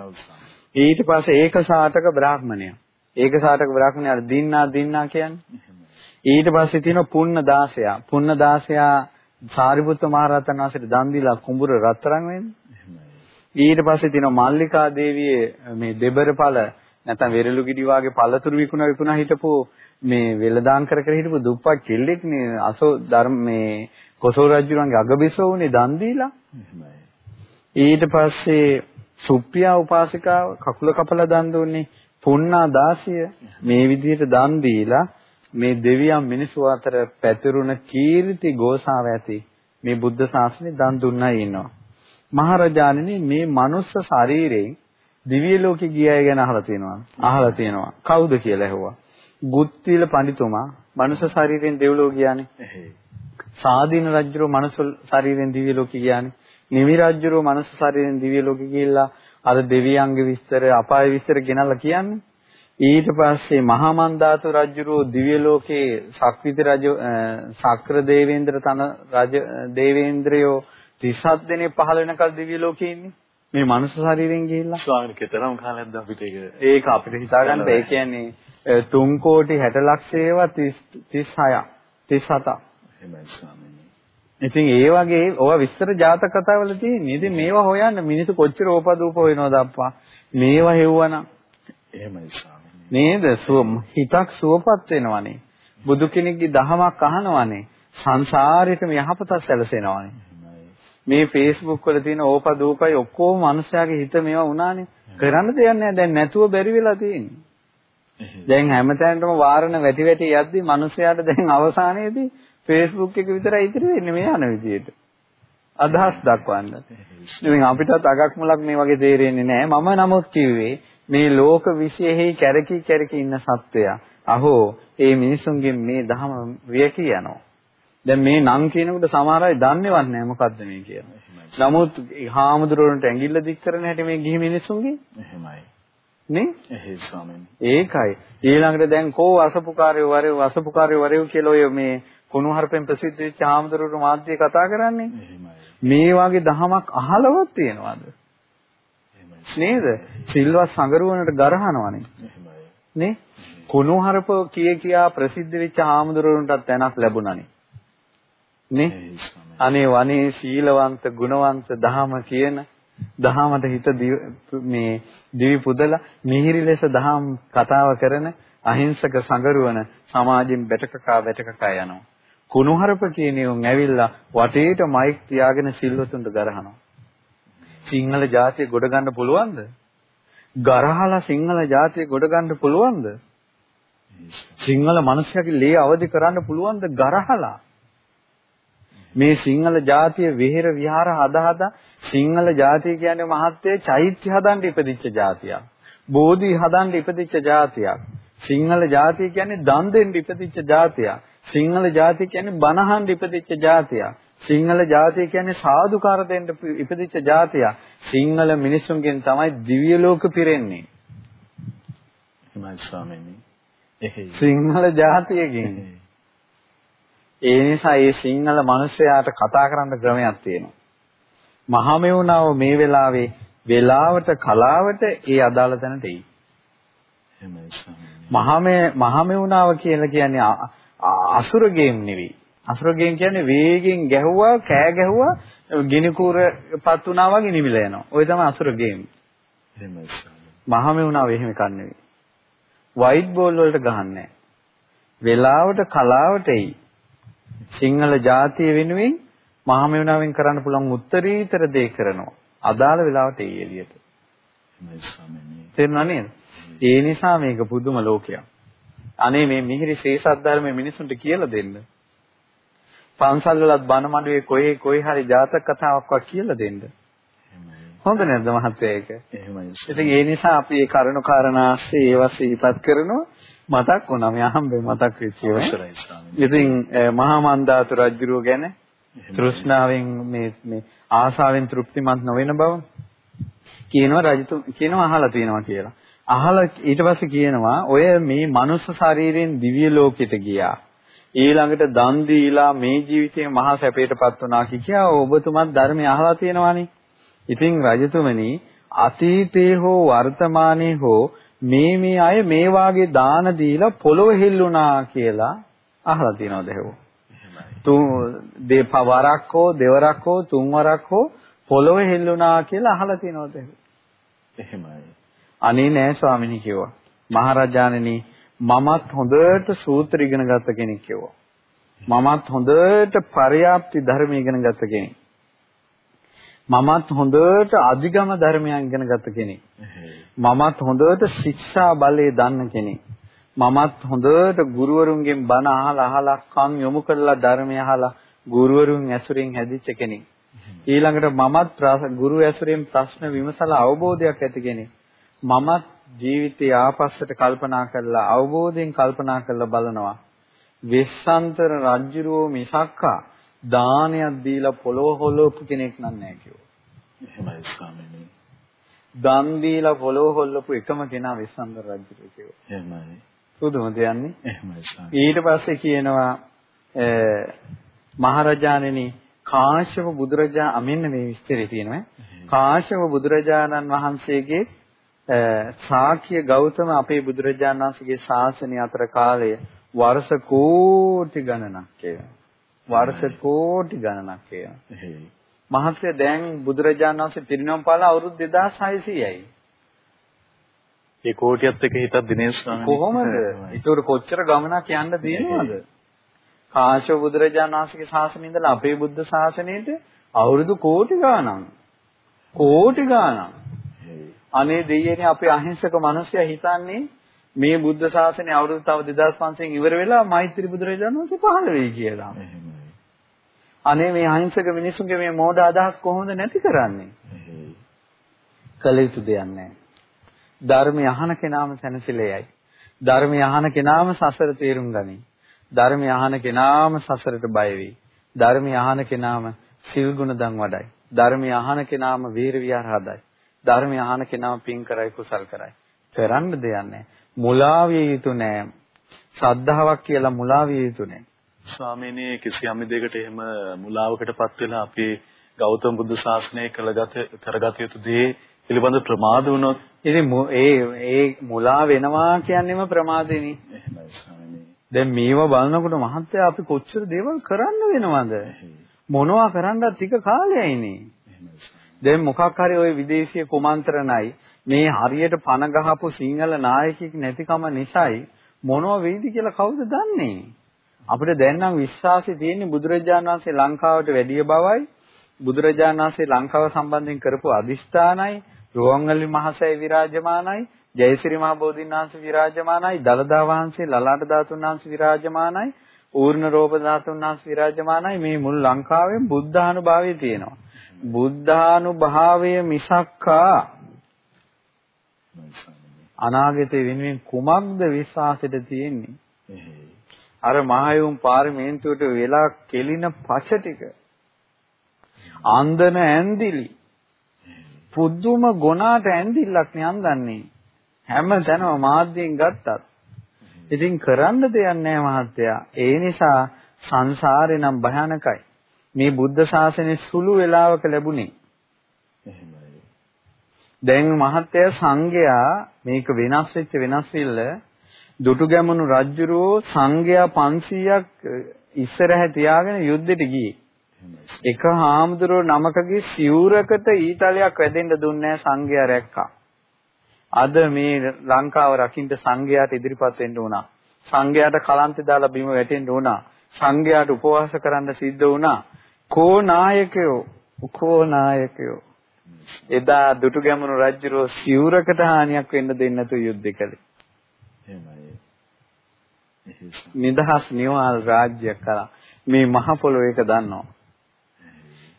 Speaker 3: ඊට පස්සේ ඒක සාටක බ්‍රාහ්මණයා. ඒක සාටක බ්‍රාහ්මණයා දින්නා දින්නා කියන්නේ. ඊට පස්සේ තියෙනවා පුන්න 16. පුන්න 16 සාරිපුත්ත මහරහතන් වහන්සේට දන් දීලා කුඹුර රත්තරන් වෙන්නේ. ඊට පස්සේ තියෙනවා මල්ලිකා දේවියේ මේ දෙබරපල නැත්නම් වෙරළු ගිඩි වාගේ පළතුරු විකුණ විකුණ හිටපු මේ වෙලදාම් කර කර හිටපු දුප්පත් කෙල්ලෙක් නේ අසෝ ධර්ම මේ කොසල් රජුණන්ගේ අගබිසෝ උනේ දන් දීලා. ඊට පස්සේ සුප්පියා උපාසිකාව කකුල කපලා දන් දුන්නේ පුන්නා දාසිය මේ විදිහට දන් දීලා මේ දෙවියන් මිනිසු අතර පැතිරුණ කීර්ති ගෝසාව ඇති මේ බුද්ධ ශාසනය දන් දුන්නයි ඉන්නවා. මහරජාණනි මේ මනුස්ස ශරීරයෙන් දිව්‍ය ලෝකෙ ගියය ගැන අහලා තියෙනවා. අහලා තියෙනවා. කවුද කියලා ඇහුවා. ගුත්තිල පඬිතුමා මනුස්ස ශරීරයෙන් දෙව්ලෝ ගියානේ. සාදීන රජුරෝ මනුස්ස ශරීරයෙන් දිව්‍ය ලෝකෙ ගියානේ. නිමි රජුරෝ මනුස්ස ශරීරයෙන් දිව්‍ය ලෝකෙ ගිහිල්ලා අර දෙවියන්ගේ විස්තර අපාය විස්තර ගෙනල්ලා කියන්නේ. ඊට පස්සේ මහා මන්දාතු රජුරෝ දිව්‍ය ලෝකේ ශක්විත රජ ශක්‍ර දේවේන්ද්‍ර තන රජ දේවේන්ද්‍රයෝ 37 දෙනෙක් පහළ වෙනකල් දිව්‍ය ලෝකේ ඉන්නේ. මේ මනුස්ස ශරීරයෙන් ගිහිල්ලා.
Speaker 2: ස්වාමීන් කෙතරම් කාලයක්ද අපිට ඒක
Speaker 3: ඒක අපිට හිතා ගන්න ඒ කියන්නේ 3 කෝටි 60 ලක්ෂ ඒවා 36 37.
Speaker 2: එහෙමයි ස්වාමීනි.
Speaker 3: ඉතින් ඒ වගේ ඕවා විස්තර ජාතක කතාවල තියෙන්නේ. ඉතින් මේවා හොයන්න මිනිස්සු කොච්චර ඕපදූප වෙනවද අප්පා. මේවා හෙව්වනම්
Speaker 2: එහෙමයි ස්වාමීනි.
Speaker 3: නේද? හිතක් සුවපත් වෙනවනේ. බුදු කෙනෙක්ගේ දහමක් අහනවනේ. සංසාරේටම යහපතක් සැලසෙනවනේ. මේ Facebook වල තියෙන ඕපදූපයි ඔක්කොම මනුස්සයාගේ හිත මේවා වුණානේ. කරන්න දෙයක් නැහැ. දැන් නැතුව බැරි වෙලා තියෙන්නේ. දැන් හැමතැනටම වාරණ වැටි වැටි යද්දි මනුස්සයාට දැන් අවසානයේදී Facebook එක විතරයි ඉතිරි වෙන්නේ මේ යන විදියට. අදහස් දක්වන්න. ඉතින් අපිටත් අගක් මුලක් මේ වගේ තේරෙන්නේ නැහැ. මම නමුත් කිව්වේ මේ ලෝක විශ්යෙහි කැරකි කැරකි ඉන්න සත්වයා. අහෝ, ඒ මිනිසුන්ගෙන් මේ ධහම වියකී යනවා. දැන් මේ නම් කියනකොට සමහර අය දන්නේවත් නැහැ මොකද්ද මේ කියලා. නමුත් හාමුදුරුවන්ට ඇඟිල්ල දික් කරන හැටි මේ ගිහි මිනිස්සුන්ගේ
Speaker 2: එහෙමයි.
Speaker 3: නේ?
Speaker 2: එහෙයි ස්වාමීනි.
Speaker 3: ඒකයි. ඊළඟට දැන් කෝ අසපුකාරයෝ වරේ අසපුකාරයෝ වරේ කියලා ඔය මේ කුණුහරුපෙන් ප්‍රසිද්ධ වෙච්ච හාමුදුරුවෝ මාධ්‍ය කතා කරන්නේ. මේ වගේ දහමක් අහලවත් තියනවාද? නේද? සිල්වත් සංගරුවනට ගරහනවනේ. නේ? කුණුහරුප කිය කියා ප්‍රසිද්ධ වෙච්ච හාමුදුරුවන්ටත් තැනක් ලැබුණානේ. නේ? අනේ වනේ සීලවන්ත ගුණවන්ත දහම කියන දහමට හිත මේ දිවි පුදලා මිහිරි ලෙස දහම් කතාව කරන අහිංසක සංගරුවන සමාජයෙන් බැටකකා බැටකකා යනවා. කුණුහරුප කියන උන් ඇවිල්ලා වටේට මයික් තියාගෙන සිල්වතුන්ට ගරහනවා. සිංහල ජාතිය ගොඩ ගන්න පුළුවන්ද? ගරහලා සිංහල ජාතිය ගොඩ ගන්න පුළුවන්ද? සිංහල මිනිස්සුගේ ලේ අවදි කරන්න පුළුවන්ද ගරහලා මේ සිංහල ජාතිය විහෙර විහාර හදා හදා සිංහල ජාතිය කියන්නේ මහත්යේ චෛත්‍ය හදන්න ඉපදිච්ච ජාතියක්. බෝධි හදන්න ඉපදිච්ච ජාතියක්. සිංහල ජාතිය කියන්නේ දන් දෙන්න ඉපදිච්ච ජාතියක්. සිංහල ජාතිය කියන්නේ බණහන් ඉපදිච්ච ජාතියක්. සිංහල ජාතිය කියන්නේ සාදුකාර දෙන්න ඉපදිච්ච ජාතියක්. සිංහල මිනිසුන්ගෙන් තමයි දිව්‍ය ලෝක පිරෙන්නේ.
Speaker 2: එහෙමයි ස්වාමීනි.
Speaker 3: සිංහල ජාතියකින්. ඒ නිසා මේ සිංහල මිනිස්සයාට කතා කරන්න ක්‍රමයක් තියෙනවා. මහමෙවුනාව මේ වෙලාවේ වෙලාවට කලාවට ඒ අදාළ තැනට එයි. මහමෙ මහමෙවුනාව කියලා කියන්නේ අසුර ගේම් නෙවෙයි. අසුර ගේම් කියන්නේ වේගෙන් ගැහුවා, කෑ ගැහුවා, ගිනි කූරපත් වුණා වගේ නිමිලා යනවා. ওই තමයි අසුර ගේම්.
Speaker 2: එහෙමයි ස්වාමීනි.
Speaker 3: මහමෙවුනාව එහෙම කන්නේ. වයිට් බෝල් වලට ගහන්නේ වෙලාවට කලාවට එයි. සිංහල ජාතිය වෙනුවෙන් මහමෙවුනාවෙන් කරන්න පුළුවන් උත්තරීතර දේ කරනවා. අදාළ වෙලාවට එයි එළියට. තේරුණා නේද? ඒ නිසා මේක පුදුම ලෝකයක්. අනේ මේ මිහිරි ශේෂත් ධර්මයේ මිනිසුන්ට කියලා දෙන්න. පන්සල් වලත් බණ මඩුවේ කොහේ කොහේ හරි ජාතක කතාවක්වත් කියලා දෙන්න. හොඳ නැද්ද මහත්තයා ඒක?
Speaker 2: එහෙමයි.
Speaker 3: ඉතින් ඒ නිසා අපි මේ කරුණු කාරණාස්සේ ඒවා සිහිපත් කරනවා මතක් වුණා මේ අහම්බේ මතක් වෙච්ච ඒවා.
Speaker 2: අවසරයි ස්වාමීනි.
Speaker 3: ඉතින් මහා මන්දාතු රජුරුව ගැන තෘෂ්ණාවෙන් මේ මේ ආසාවෙන් තෘප්තිමත් නොවන බව කියනවා රජතු කියනවා අහලා තියෙනවා කියලා. අහලා ඊට පස්සේ කියනවා ඔය මේ මනුස්ස ශරීරයෙන් දිව්‍ය ලෝකෙට ගියා. ඊළඟට දන් දීලා මේ ජීවිතේ මහා සැපයටපත් වුණා කියා ඔබතුමත් ධර්මය අහලා තියෙනවානේ. ඉතින් රජතුමනි අතීතේ හෝ වර්තමානයේ හෝ මේ මේ අය මේ වාගේ දාන දීලා පොළොව හෙල්ලුණා කියලා අහලා තියෙනවද එහෙවෝ? තුන් දෙපවරක් හෝ දෙවරක් හෝ තුන්වරක් හෝ පොළොව හෙල්ලුණා කියලා අහලා තියෙනවද එහෙවෝ?
Speaker 2: එහෙමයි.
Speaker 3: අනේ නෑ ස්වාමිනී කිව්වා. මහරජාණනි මමත් හොඳට සූත්‍ර ඉගෙන ගත්ත කෙනෙක් කිව්වා. මමත් හොඳට පර්යාප්ති ධර්ම ඉගෙන ගත්ත කෙනෙක්. මමත් හොඳට අධිගම ධර්මයන් ඉගෙන ගත්ත කෙනෙක්. මමත් හොඳට ශික්ෂා බලය දන්න කෙනෙක්. මමත් හොඳට ගුරුවරුන්ගෙන් බණ අහලා අහලා කන් යොමු කරලා ධර්මය අහලා ගුරුවරුන් ඇසුරින් හැදිච්ච කෙනෙක්. ඊළඟට මමත් ගුරු ඇසුරෙන් ප්‍රශ්න විමසලා අවබෝධයක් ඇති කෙනෙක්. මමත් ජීවිතය ආපස්සට කල්පනා කරලා අවබෝධයෙන් කල්පනා කරලා බලනවා. වෙස්සන්තර රජ්ජුරුවෝ මිසක්කා දානයක් දීලා පොළොව හොලවපු කෙනෙක් නෑ කිව්වා.
Speaker 2: එහෙමයි ස්වාමීනි.
Speaker 3: දන් දීලා පොළොව හොල්ලපු එකම කෙනා විසන්දර රජුට කිව්වා.
Speaker 2: එහෙමයි.
Speaker 3: පුදුමද යන්නේ?
Speaker 2: එහෙමයි ස්වාමීනි.
Speaker 3: ඊට පස්සේ කියනවා මහරජාණෙනි කාශ්‍යප බුදුරජා අමින්න මේ විස්තරේ තියෙනවා. කාශ්‍යප බුදුරජාණන් වහන්සේගේ ශාක්‍ය ගෞතම අපේ බුදුරජාණන් වහන්සේගේ ශාසනය අතර කාලය වර්ෂ කෝටි ගණනක්. වර්ෂ කෝටි ගණනක්. මහත්ය දැන් බුදුරජාණන් වහන්සේ පිරිනොම් පාලා අවුරුදු 2600යි.
Speaker 2: ඒ කෝටියත් එක්ක හිතක් දිනේශ්
Speaker 3: කොහොමද? ඒකට කොච්චර ගමනක් යන්න තියෙනවද? කාශ්‍යප බුදුරජාණන් වහන්සේගේ ශාසනය ඉඳලා අපේ බුද්ධ ශාසනයට අවුරුදු කෝටි ගාණක්. කෝටි ගාණක්. අනේ දෙයියනේ අපේ අහිංසක මිනිසයා හිතන්නේ මේ බුද්ධ ශාසනය අවුරුදු තව 2500න් ඉවර වෙලා මෛත්‍රී බුදුරජාණන් වහන්සේ පහළ වෙයි කියලා. අනේ මේ අහිංසක මිනිසුන්ගේ මේ මෝඩ අදහස් කොහොමද නැති කරන්නේ? කළ යුතු දෙයක් නැහැ. ධර්මය අහන කෙනාම සැනසෙලෙයයි. ධර්මය අහන කෙනාම සසර තේරුම් ගනී. ධර්මය අහන කෙනාම සසරට බය වෙයි. ධර්මය අහන කෙනාම සිල් ගුණ දන් වඩයි. ධර්මය අහන කෙනාම වීර විහාර හදයි. ධර්මය අහන කෙනාම පින් කරයි කුසල් කරයි. කරන්න දෙයක් නැහැ. මුලා විය යුතු නැහැ. ශ්‍රද්ධාවක් කියලා මුලා විය යුතු නැහැ.
Speaker 2: ස්වාමීනි කිසියම් දෙයකට එහෙම මුලාවකටපත් වෙලා අපේ ගෞතම බුදු ශාසනය කළගත කරගත යුතු දේ පිළිබඳ ප්‍රමාද වුණොත්
Speaker 3: ඉතින් ඒ ඒ මුලා වෙනවා කියන්නේම ප්‍රමාදෙනේ. දැන් මේව බලනකොට මහත්තයා අපි කොච්චර දේවල් කරන්න වෙනවද? මොනවා කරන්නත් ටික කාලයයිනේ. දැන් මොකක් හරි ওই විදේශීය කුමන්ත්‍රණයි මේ හරියට පණ ගහපු සිංහල නායකයෙක් නැතිකම නිසායි මොනව වෙයිද කියලා කවුද දන්නේ? අපිට දැන් නම් විශ්වාසය තියෙන්නේ බුදුරජාණන් වහන්සේ ලංකාවට වැඩිය බවයි. බුදුරජාණන් වහන්සේ ලංකාව සම්බන්ධයෙන් කරපු අදිෂ්ඨානයි රුවන්වැලි මහසෑය විරාජමානයි. ජයසිරි මහ බෝධීන් වහන්සේ විරාජමානයි. දලදා වහන්සේ ලලාට ධාතුන් වහන්සේ විරාජමානයි. ඌර්ණ රෝප ධාතුන් වහන්සේ විරාජමානයි. මේ මුළු ලංකාවෙන් බුද්ධානුභාවය තියෙනවා. බුද්ධානුභාවය මිසක්කා අනාගතේ වෙනුවෙන් කුමක්ද විශ්වාසෙට තියෙන්නේ? අර මහයුම් පාර්ලිමේන්තුවට වෙලා කෙලින පච ටික. අන්දන ඇන්දිලි පුදුම ගොනාට ඇන්දිල්ලක් නේ අන්දන්නේ හැම තැනම මාධ්‍යයෙන් ගත්තත්. ඉතින් කරන්න දෙයක් නැහැ මහත්තයා. ඒ නිසා සංසාරේ නම් භයානකයි. මේ බුද්ධ ශාසනය සුළු වේලාවක ලැබුණේ. දැන් මහත්තයා සංඝයා මේක වෙනස් වෙච්ච වෙනස් වෙල්ල දුටුගැමුණු රජුරෝ සංඝයා 500ක් ඉස්සරහ තියාගෙන යුද්ධෙට ගියේ. එක හාමුදුරුවෝ නමකගේ සිවුරකට ඊතලයක් වැදෙන්න දුන්නේ සංඝයා රැක්කා. අද මේ ලංකාව රකින්න සංඝයාට ඉදිරිපත් වෙන්න උනා. සංඝයාට කලන්තේ දාලා බිම වැටෙන්න උනා. සංඝයාට උපවාස කරන්න සිද්ධ වුණා. කෝ නායකයෝ කෝ නායකයෝ එදා දුටුගැමුණු රජුරෝ සිවුරකට හානියක් වෙන්න දෙන්නේ නැතුව යුද්ධ කළේ.
Speaker 2: එහෙමයි.
Speaker 3: නිදහස් නිවාල් රාජ්‍ය කරා මේ මහ පොළොව එක දන්නවා.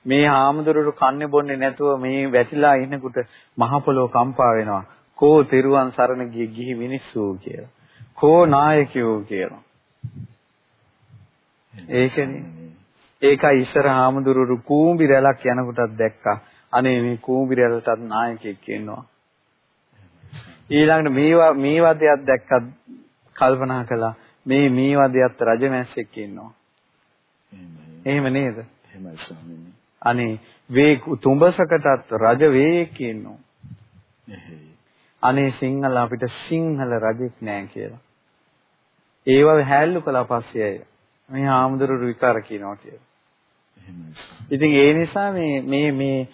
Speaker 3: මේ ආමඳුරට කන්නේ බොන්නේ නැතුව මේ වැටිලා ඉන්නකොට මහ පොළොව කම්පා වෙනවා. කෝ තෙරුවන් සරණ ගිය ගිහි මිනිස්සු කියලා. කෝ නායකයෝ කියලා. ඒකනේ. ඒකයි ඉස්සර ආමඳුරට කූඹි රැලක් යනකොටත් දැක්කා. අනේ මේ කූඹි රැලටත් නායකයෙක් ඉන්නවා. ඊළඟට මේවා මේ වදයක් දැක්කත් කල්පනා කළා මේ මේ වදයත් රජමැස්සෙක් ඉන්නවා. එහෙම නේද?
Speaker 2: එහෙමයි ස්වාමීනි.
Speaker 3: අනේ වේ තුඹසකටත් රජ වේයෙක් ඉන්නවා. අනේ සිංහල අපිට සිංහල රජෙක් නෑ කියලා. ඒව හැල්ලු කළා පස්සේ අය මේ ආමුදුරු විකාර කියනවා කියලා. ඉතින් ඒ නිසා මේ මේ මේ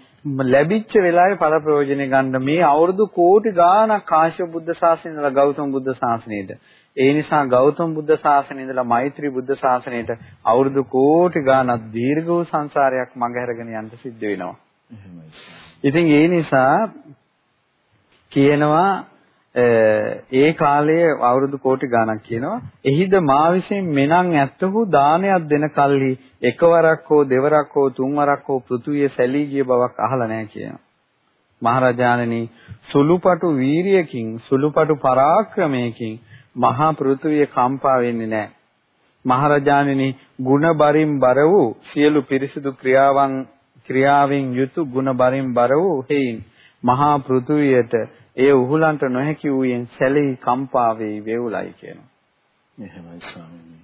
Speaker 3: ලැබිච්ච වෙලාවේ ඵල ප්‍රයෝජනෙ ගන්න මේ අවුරුදු කෝටි ගාණක් කාශ්‍යප බුද්ධ ශාසනය ඉඳලා ගෞතම බුද්ධ ශාසනයට. ඒ නිසා ගෞතම බුද්ධ ශාසනය ඉඳලා මෛත්‍රී බුද්ධ ශාසනයට අවුරුදු කෝටි ගාණක් දීර්ඝ වූ සංසාරයක් මඟහැරගෙන යන්න සිද්ධ වෙනවා. ඉතින් ඒ නිසා කියනවා ඒ කාලයේ අවුරුදු කෝටි ගණක් කියනවා එහිද මා විසින් මෙනං ඇත්තහු දානයක් දෙන කල්හි එකවරක් හෝ දෙවරක් හෝ තුන්වරක් හෝ පෘථුවිය සැලී ගිය බවක් අහලා නැහැ කියනවා මහරජාණනි සුළුපටු වීරියකින් සුළුපටු පරාක්‍රමයකින් මහා පෘථුවිය කම්පා වෙන්නේ නැහැ මහරජාණනි ಗುಣ බරින් බර වූ සියලු පිරිසිදු ක්‍රියාවන් ක්‍රියාවෙන් යුතු ಗುಣ බරින් බර වූ හේයින් මහා පෘථුවියට එය උහුලන්ට නොහැකි වූයෙන් සැලී කම්පා වෙයි වේවුලයි කියනවා.
Speaker 2: එහෙමයි ස්වාමීනි.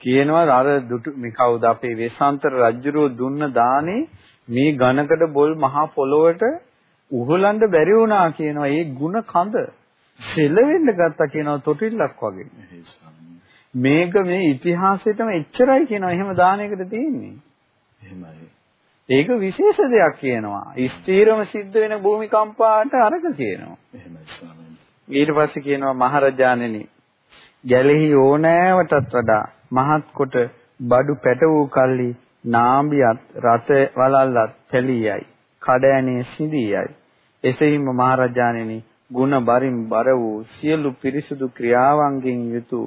Speaker 3: කියනවා අර දුටු මේ කවුද අපේ වෙසාන්තර රජුරෝ දුන්න දානේ මේ ඝනකඩ බොල් මහා පොළොවට උහුලන්න බැරි වුණා කියනවා. ඒ ಗುಣ කඳ සෙලවෙන්න ගත්තා කියනවා තොටිල්ලක් වගේ. මේක මේ ඉතිහාසෙටම එච්චරයි කියනවා. එහෙම දානයකට තියෙන්නේ.
Speaker 2: එහෙමයි.
Speaker 3: ඒක විශේෂ දෙයක් කියනවා. ස්ථීරම සිද්ධ වෙන භූමිකම්පාට අරක කියනවා.
Speaker 2: එහෙමයි ස්වාමීනි.
Speaker 3: ඊට පස්සේ කියනවා මහරජාණෙනි ගැලෙහි ඕනෑවටත් වඩා මහත් කොට බඩු පැට වූ කල්ලි නාඹියත් රත වලල්ලත් තැලියයි කඩෑනේ සිඳියයි එසේම මහරජාණෙනි ಗುಣ බරින් බර වූ සියලු පිරිසුදු ක්‍රියාවන්ගෙන් යුතු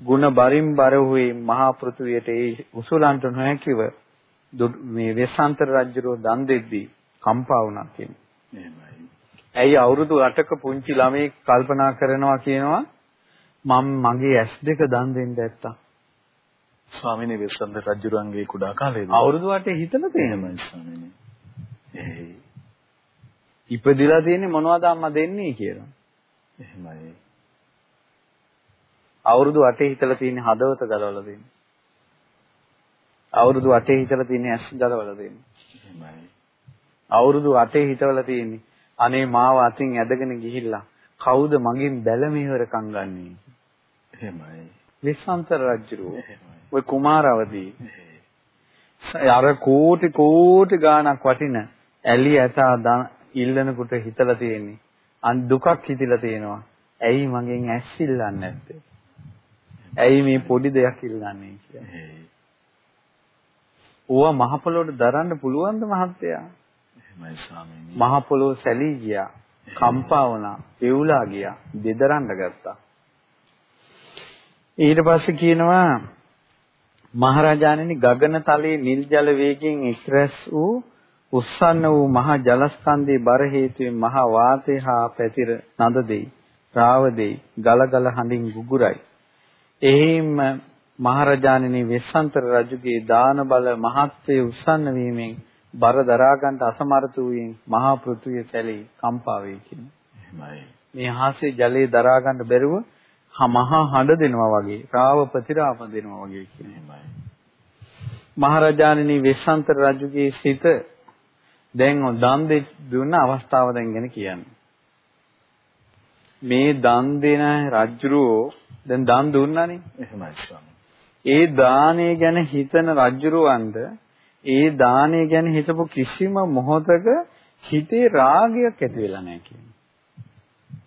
Speaker 3: ಗುಣ බරින් බර වූ මහා පෘථුවියට ඒ උසුලන්ට නොහැකිව මේ වෙස්සාන්තර රජුරෝ දන් දෙද්දී කම්පා වුණා කියන්නේ.
Speaker 2: එහෙමයි.
Speaker 3: ඇයි අවුරුදු 8ක පුංචි ළමෙක් කල්පනා කරනවා කියනවා මම මගේ ඇස් දෙක දන් දෙන්න ඇත්තා.
Speaker 2: ස්වාමීනි වෙස්සාන්තර රජුරන්ගේ කුඩා කාලේද?
Speaker 3: අවුරුදු 8 හිතලා තියෙනවා
Speaker 2: ස්වාමීනි. එහේ.
Speaker 3: ඉපදිලා තියෙන්නේ මොනවද අම්මා දෙන්නේ කියලා.
Speaker 2: එහෙමයි.
Speaker 3: අවුරුදු 8 හිතලා තියෙන්නේ හදවත ගලවලා දෙන්නේ. අවුරුදු 8 හිතලා තියෙන්නේ ඇස් දෙන්නේ.
Speaker 2: එහෙමයි.
Speaker 3: අවුරුදු 8 හිතවලා තියෙන්නේ අනේ මාව අතින් ඇදගෙන ගිහිල්ලා කවුද මගෙන් බැල මෙහෙවරකම් ගන්නේ?
Speaker 2: එහෙමයි.
Speaker 3: විශ්වන්තර රජුරෝ ඔය කුමාරවදී අර කෝටි කෝටි ගාණක් වටින ඇලි ඇතා ඉල්ලනකොට හිතලා තියෙන්නේ අන් දුකක් හිතිලා තියෙනවා. ඇයි මගෙන් ඇස් ඉල්ලන්නේ නැත්තේ? ඇයි මේ පොඩි දෙයක් ඉල්ලන්නේ කියලා. ඕවා මහ පොළොවට දරන්න පුළුවන්ද මහත්තයා?
Speaker 2: එහෙමයි ස්වාමීනි.
Speaker 3: මහ පොළොව සැලී ගියා. කම්පා වුණා. පෙවුලා ගියා. දෙදරන්න ගත්තා. ඊට පස්සේ කියනවා මහරජාණෙනි ගගනතලයේ නිල් ජල වේගයෙන් එක්රැස් වූ උස්සන්න වූ මහා ජලස්කන්ධයේ බර හේතුවෙන් මහා වාතය හා පැතිර නද දෙයි. රාව දෙයි. ගලගල හඬින් ගුගුරයි. එහිම මහරජාණෙනි වෙස්සන්තර රජුගේ දාන බල මහත්ය උස්සන්න වීමෙන් බර දරා ගන්නට අසමර්ථ වූයෙන් මහා පෘථුවිය සැලී කම්පා වේ කියන්නේ.
Speaker 2: එහෙමයි.
Speaker 3: මේ හාසේ ජලයේ දරා ගන්න බැරුව මහා හඬ දෙනවා වගේ, රාව ප්‍රතිරාප දෙනවා වගේ කියන්නේ. මහරජාණෙනි වෙස්සන්තර රජුගේ සිත දැන් දන් දුන්න අවස්ථාව දැන් ගැන කියන්නේ. මේ දන් දෙන රජුරෝ දැන් දන් දුන්නානේ.
Speaker 2: එහෙමයි ස්වාමී.
Speaker 3: ඒ දානය ගැන හිතන රජුරවන්ට ඒ දානය ගැන හිතපු කිසිම මොහොතක හිතේ රාගයක් ඇති වෙලා නැහැ කියන්නේ.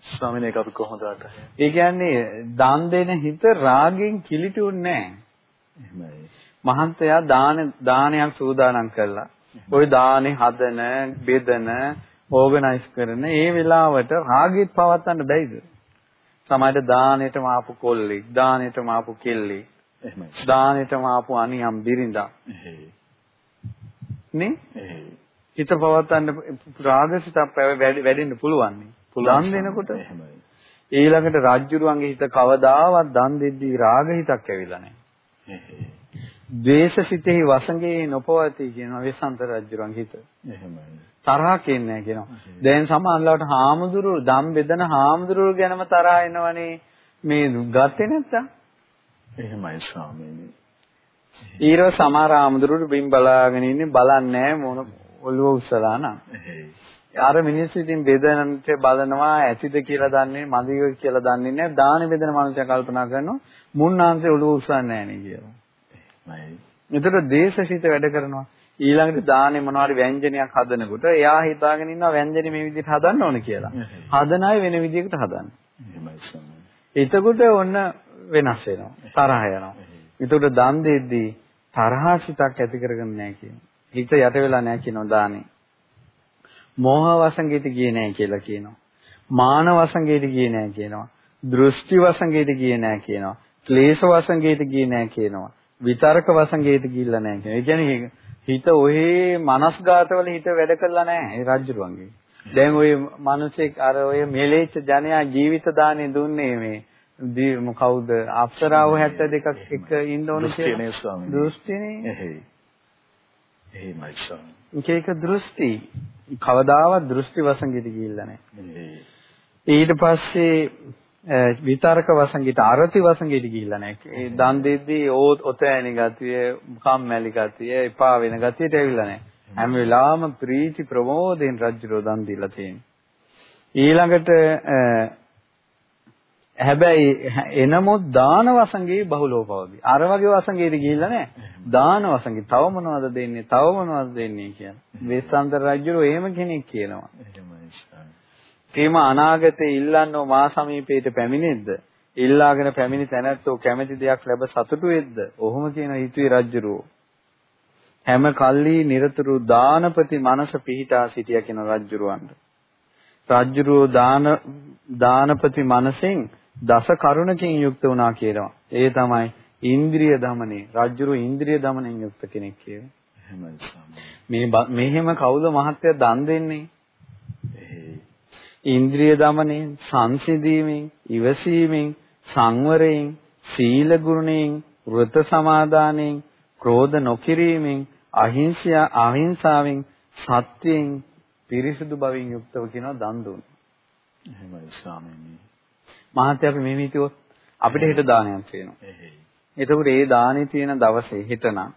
Speaker 2: ස්වාමීන් ඒක අපි කොහොමද අටහේ?
Speaker 3: ඒ කියන්නේ දන් දෙන හිත රාගෙන් කිලිටුන්නේ නැහැ.
Speaker 2: එහෙමයි.
Speaker 3: මහන්තයා දාන දානයක් සූදානම් කළා. ওই දානේ හදන, බෙදන, ඕගනයිස් කරන ඒ වෙලාවට රාගෙත් පවත්වන්න බැයිද? සමහරට දානෙටම ආපු කොල්ලෙක්, දානෙටම ආපු කෙල්ලෙක්,
Speaker 2: එහෙමයි.
Speaker 3: දානෙටම ආපු අනියම් බිරිඳා. නේ? හිත පවත්වන්න රාගසිතක් වැඩෙන්න පුළුවන්. දන් දෙනකොට
Speaker 2: එහෙමයි.
Speaker 3: ඊළඟට රාජ්‍යරුවන්ගේ හිත කවදාවත් දන් දෙද්දී රාග හිතක් ඇවිල්ලා නැහැ. ද්වේෂසිතෙහි වසඟේ නොපවතී කියනවා වෙසන්ත රාජ්‍යරුවන්ගේ හිත.
Speaker 2: එහෙමයි.
Speaker 3: තරහක් එන්නේ නැහැ කියනවා. දැන් සමහරවිට හාමුදුරු දම් බෙදන හාමුදුරු ගැනම තරහ එනවනේ මේ ගත්තේ නැත්තම්.
Speaker 2: එහෙමයි ස්වාමීනි.
Speaker 3: ඊරව සමහර හාමුදුරුවෝ බිම් බලාගෙන ඉන්නේ බලන්නේ මොන ඔළුව උස්සලා නම්. අර මිනිස්සු ඉතින් බෙදනට බලනවා ඇතිද කියලා දන්නේ මදිව කියලා දන්නේ නැහැ. දාන බෙදන මනුස්සයා කල්පනා කරනවා මුන්නාන්සේ ඔළුව උස්සන්නේ නැහැ නේ කියලා.
Speaker 2: එහෙමයි.
Speaker 3: එතකොට දේශසිත වැඩ කරනවා. ඊළඟට දානේ මොනවාරි ව්‍යංජනයක් හදනකොට එයා හිතාගෙන ඉන්නවා ව්‍යංජනේ මේ විදිහට හදන්න ඕන කියලා. හදන අය වෙන විදිහකට හදන්න. එතකොට ඔන්න වෙනස් වෙනවා. තරහ යනවා. එතකොට දන් දෙද්දී තරහසිතක් ඇති කරගන්න නැහැ කියනවා. හිත යට වෙලා නැහැ කියනවා දානේ. මෝහ වසංගීත ගියේ නැහැ කියලා කියනවා. මාන වසංගීත ගියේ නැහැ කියනවා. දෘෂ්ටි වසංගීත ගියේ නැහැ කියනවා. ක්ලේශ වසංගීත ගියේ නැහැ කියනවා. විතරක වසංගීත ගිහිල්ලා නැහැ කියනවා. ඒ කියන්නේ හිත ඔහේ මනස්ගතවල හිත වැඩ කළා නැහැ ඒ රජුරුවන්ගේ. දැන් ওই මිනිස්සෙක් අර ඔය මෙලේච්ච ජනයා ජීවිත දානේ දුන්නේ මේ කවුද අප්සරාව 72ක් එක ඉන්න ඕන
Speaker 2: දෘෂ්ටිනේ ස්වාමීනි.
Speaker 3: දෘෂ්ටිනේ.
Speaker 2: එහෙයි. එහෙමයි ස්වාමීනි.
Speaker 3: ඒක දෘෂ්ටි. කවදාවත් දෘෂ්ටි වසංගිත ගිහිල්ලා නැහැ. ඊට පස්සේ විතරක වසංගිත අරති වසංගිත ගිහිල්ලා නැහැ. ඒ දන් දෙද්දී ඔතෑණි ගතිය, කම්මැලි ගතිය, එපා වෙන ගතියට ඇවිල්ලා නැහැ. හැම වෙලාවම ප්‍රීති ප්‍රමෝදයෙන් රජුරෝ දන් දීලා තියෙනවා. ඊළඟට හැබැයි එනමුත් දාන වසංගේ බහුලව පවතී. අර වගේ වසංගේට ගිහිල්ලා නැහැ. දාන වසංගේ තව මොනවද දෙන්නේ? තව මොනවද දෙන්නේ කියන. වේස්සන්තර රජුරෝ එහෙම කෙනෙක් කියනවා. කේම අනාගතේ ඉල්ලන්නෝ මා සමීපයට පැමිණෙද්ද? ඉල්ලාගෙන පැමිණි තැනැත්තෝ කැමැති දෙයක් ලැබ සතුටු වෙද්ද? ඔහොම කියන හිතුවේ රජුරෝ. හැම කල්ලි නිරතුරු දානපති මනස පිහිටා සිටිය කියන රජුරවන්ට. රජුරෝ දාන දානපති මනසෙන් දස කරුණකින් යුක්ත වුණා කියලා. ඒ තමයි ඉන්ද්‍රිය দমনේ. රජුරු ඉන්ද්‍රිය দমনෙන් යුක්ත කෙනෙක් කියලා.
Speaker 2: එහෙමයි
Speaker 3: මේ මෙහෙම කවුද මහත්ය දන් දෙන්නේ? ඉන්ද්‍රිය দমনේ, සංසිඳීමෙන්, ඉවසීමෙන්, සංවරයෙන්, සීල ගුණයෙන්, වෘත සමාදානයෙන්, ක්‍රෝධ නොකිරීමෙන්, අහිංසය අහිංසාවෙන්, සත්‍යයෙන්, පිරිසුදු බවින් යුක්තව කියනවා දන් දුන්න.
Speaker 2: එහෙමයි ස්වාමීනි.
Speaker 3: මහත්ය අපි මෙහෙම හිතුවොත් අපිට හෙට දානයක් තියෙනවා. එතකොට ඒ දානේ තියෙන දවසේ හෙටනම්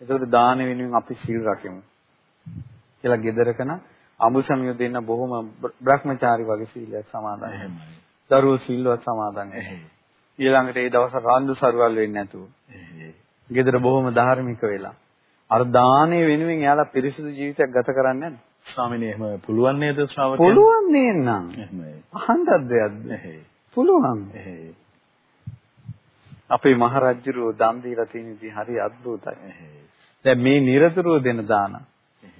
Speaker 3: එතකොට දාන වෙනුවෙන් අපි සිල් රකිමු. කියලා ගෙදරකන අමුසමිය දෙන්න බොහොම බ්‍රහ්මචාරි වගේ සීලයක් සමාදන්.
Speaker 2: එහෙමයි.
Speaker 3: දරුවෝ සිල්වත් සමාදන්.
Speaker 2: එහෙයි.
Speaker 3: ඊළඟට ඒ දවස් රාන්දු සරුවල් වෙන්නේ නැතුව. ගෙදර බොහොම ධාර්මික වෙලා. අර දානේ වෙනුවෙන් එයාලා පිරිසිදු ජීවිතයක් ගත කරන්නේ නැහැ.
Speaker 2: ස්වාමීනි එහෙම පුළුවන් නේද ශ්‍රාවකයන්?
Speaker 3: පුළුවන් නේනම්.
Speaker 2: එහෙමයි.
Speaker 3: අහන්නත් දෙයක්ද?
Speaker 2: එහෙයි.
Speaker 3: පුළුවන්. අපේ මහරජුරෝ දන් දීලා තියෙන ඉතින් හරි.
Speaker 2: එහෙයි.
Speaker 3: දැන් මේ නිරතුරුව දෙන දාන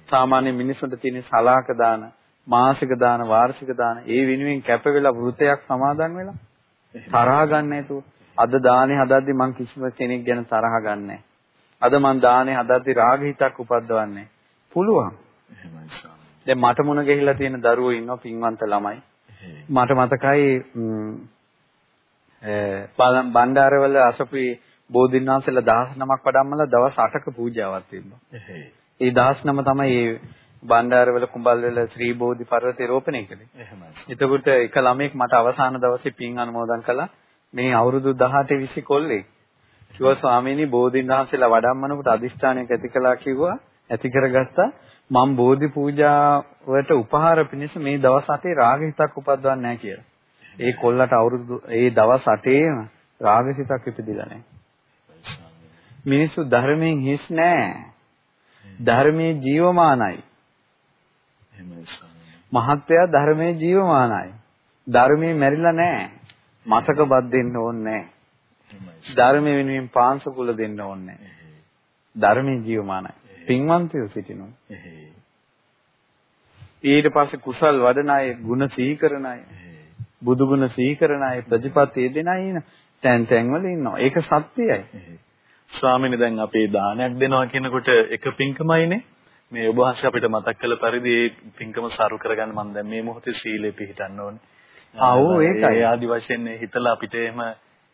Speaker 3: සාමාන්‍ය මිනිසුන්ට තියෙන සලාක දාන, මාසික දාන, වාර්ෂික දාන ඒ වෙනුවෙන් කැප වෙලා වෘතයක් සමාදන් වෙලා තරහ ගන්න නැතුව අද දානේ හදද්දි මං කිසිම කෙනෙක් ගැන තරහ ගන්නෑ. අද මං දානේ හදද්දි රාග හිතක් උපද්දවන්නේ. පුළුවන්.
Speaker 2: එහෙමයි ස්වාමීනි.
Speaker 3: දැන් මට මුණ ගැහිලා තියෙන දරුවෝ ඉන්නවා පින්වන්ත ළමයි. මට මතකයි බණ්ඩාරවල අසපුවේ බෝධින් වහන්සේලා 19ක් වඩම්මලා දවස් 8ක පූජාවක් තිබ්බා.
Speaker 2: එහෙයි.
Speaker 3: ඒ 19 තමයි මේ බණ්ඩාරවල කුඹල්වල ශ්‍රී බෝධි පර්වතේ රෝපණය කළේ.
Speaker 2: එහෙමයි.
Speaker 3: එතකොට එක ළමෙක් මට අවසාන දවසේ පින් අනුමෝදන් කළා. මේ අවුරුදු 18 20 කොල්ලෙක්. කිව්වා ස්වාමීනි බෝධින් වහන්සේලා වඩම්මනකොට අදිෂ්ඨානයක් ඇති කළා කිව්වා. ඇති කරගත්තා. මම බෝධි පූජාවට උපහාර පිණිස මේ දවස් 8 රාග හිතක් උපද්දවන්නේ නැහැ කියලා. ඒ කොල්ලට අවුරුදු ඒ දවස් 8ේම රාග හිතක් ඉපදිලා නැහැ. මිනිස්සු ධර්මයෙන් හිස් නෑ. ධර්මයේ ජීවමානයි.
Speaker 2: එහෙමයි ස්වාමීනි.
Speaker 3: මහත්යා ධර්මයේ ජීවමානයි. ධර්මයේ මැරිලා නෑ. මතක බත් දෙන්න ඕනේ නෑ.
Speaker 2: එහෙමයි.
Speaker 3: ධර්ම වෙනුවෙන් පාංශකුල දෙන්න ඕනේ නෑ. ධර්මයේ ජීවමානයි. පින්වන්තයෝ සිටිනු.
Speaker 2: එහෙයි.
Speaker 3: ඊට පස්සේ කුසල් වඩන අය, ಗುಣ සිහි කරන අය. බුදු ගුණ සිහි කරන අය, ප්‍රතිපත්තිය දෙන අය ඉන්න තැන් තැන් වල ඉන්නවා. ඒක සත්‍යයයි.
Speaker 2: ස්වාමීනි දැන් අපේ දානයක් දෙනවා කියනකොට එක පින්කමයිනේ. මේ ඔබ වහන්සේ අපිට මතක් කළ පරිදි මේ පින්කම සරු කරගන්න මම දැන් මේ මොහොතේ සීලය පිළිටන්න ඕනේ.
Speaker 3: ආ, ඔව්, ඒකයි.
Speaker 2: ආදි වශයෙන් හිතලා අපිට එහෙම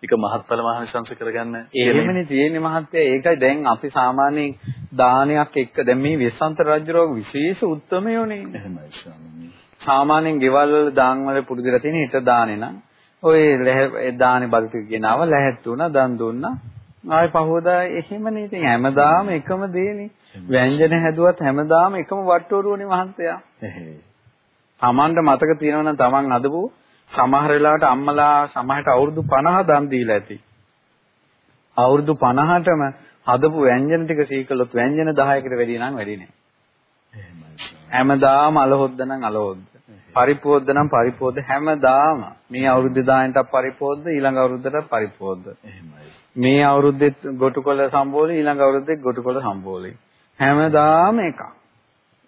Speaker 2: එක මහත්ඵල මහානිසංස කරගන්න
Speaker 3: එහෙමනේ තියෙන්නේ මහත්තයා. ඒකයි දැන් අපි සාමාන්‍යයෙන් දානයක් එක්ක දැන් මේ විශ්වන්ත රජුරෝග විශේෂ උත්මයෝනේ.
Speaker 2: එහෙමයි ස්වාමීනි.
Speaker 3: සාමාන්‍යයෙන් ගෙවල් වල දාන් වල පුරුදුලා තියෙන හිත දානේ නම් ඔය ලැහ දානේ බඩ ටික ගෙනාව ලැහැත් වුණා දන් දුන්නා. ආයෙ පහවදා එහෙමනේ ඉතින් හැමදාම එකම දේනේ. ව්‍යංජන හැදුවත් හැමදාම එකම වට්ටෝරුවනේ මහත්තයා.
Speaker 2: එහෙයි.
Speaker 3: Tamanට මතක තියෙනවා නම් Taman අදපු සමහර වෙලාවට අම්මලා සමහරට අවුරුදු 50 දන් දීලා ඇති. අවුරුදු 50ටම හදපු ව්‍යංජන ටික සීකලොත් ව්‍යංජන 10කට වැඩි නම් වැඩි නෑ.
Speaker 2: එහෙමයි ස්වාමීනි.
Speaker 3: හැමදාම අලහොද්ද නම් අලහොද්ද. පරිපෝද්ද නම් පරිපෝද්ද හැමදාම. මේ අවුරුද්ද 10ටත් පරිපෝද්ද ඊළඟ අවුරුද්දටත් පරිපෝද්ද.
Speaker 2: එහෙමයි.
Speaker 3: මේ අවුරුද්දෙත් ගොටුකොළ සම්බෝලි ඊළඟ අවුරුද්දෙත් ගොටුකොළ සම්බෝලි. හැමදාම එකක්.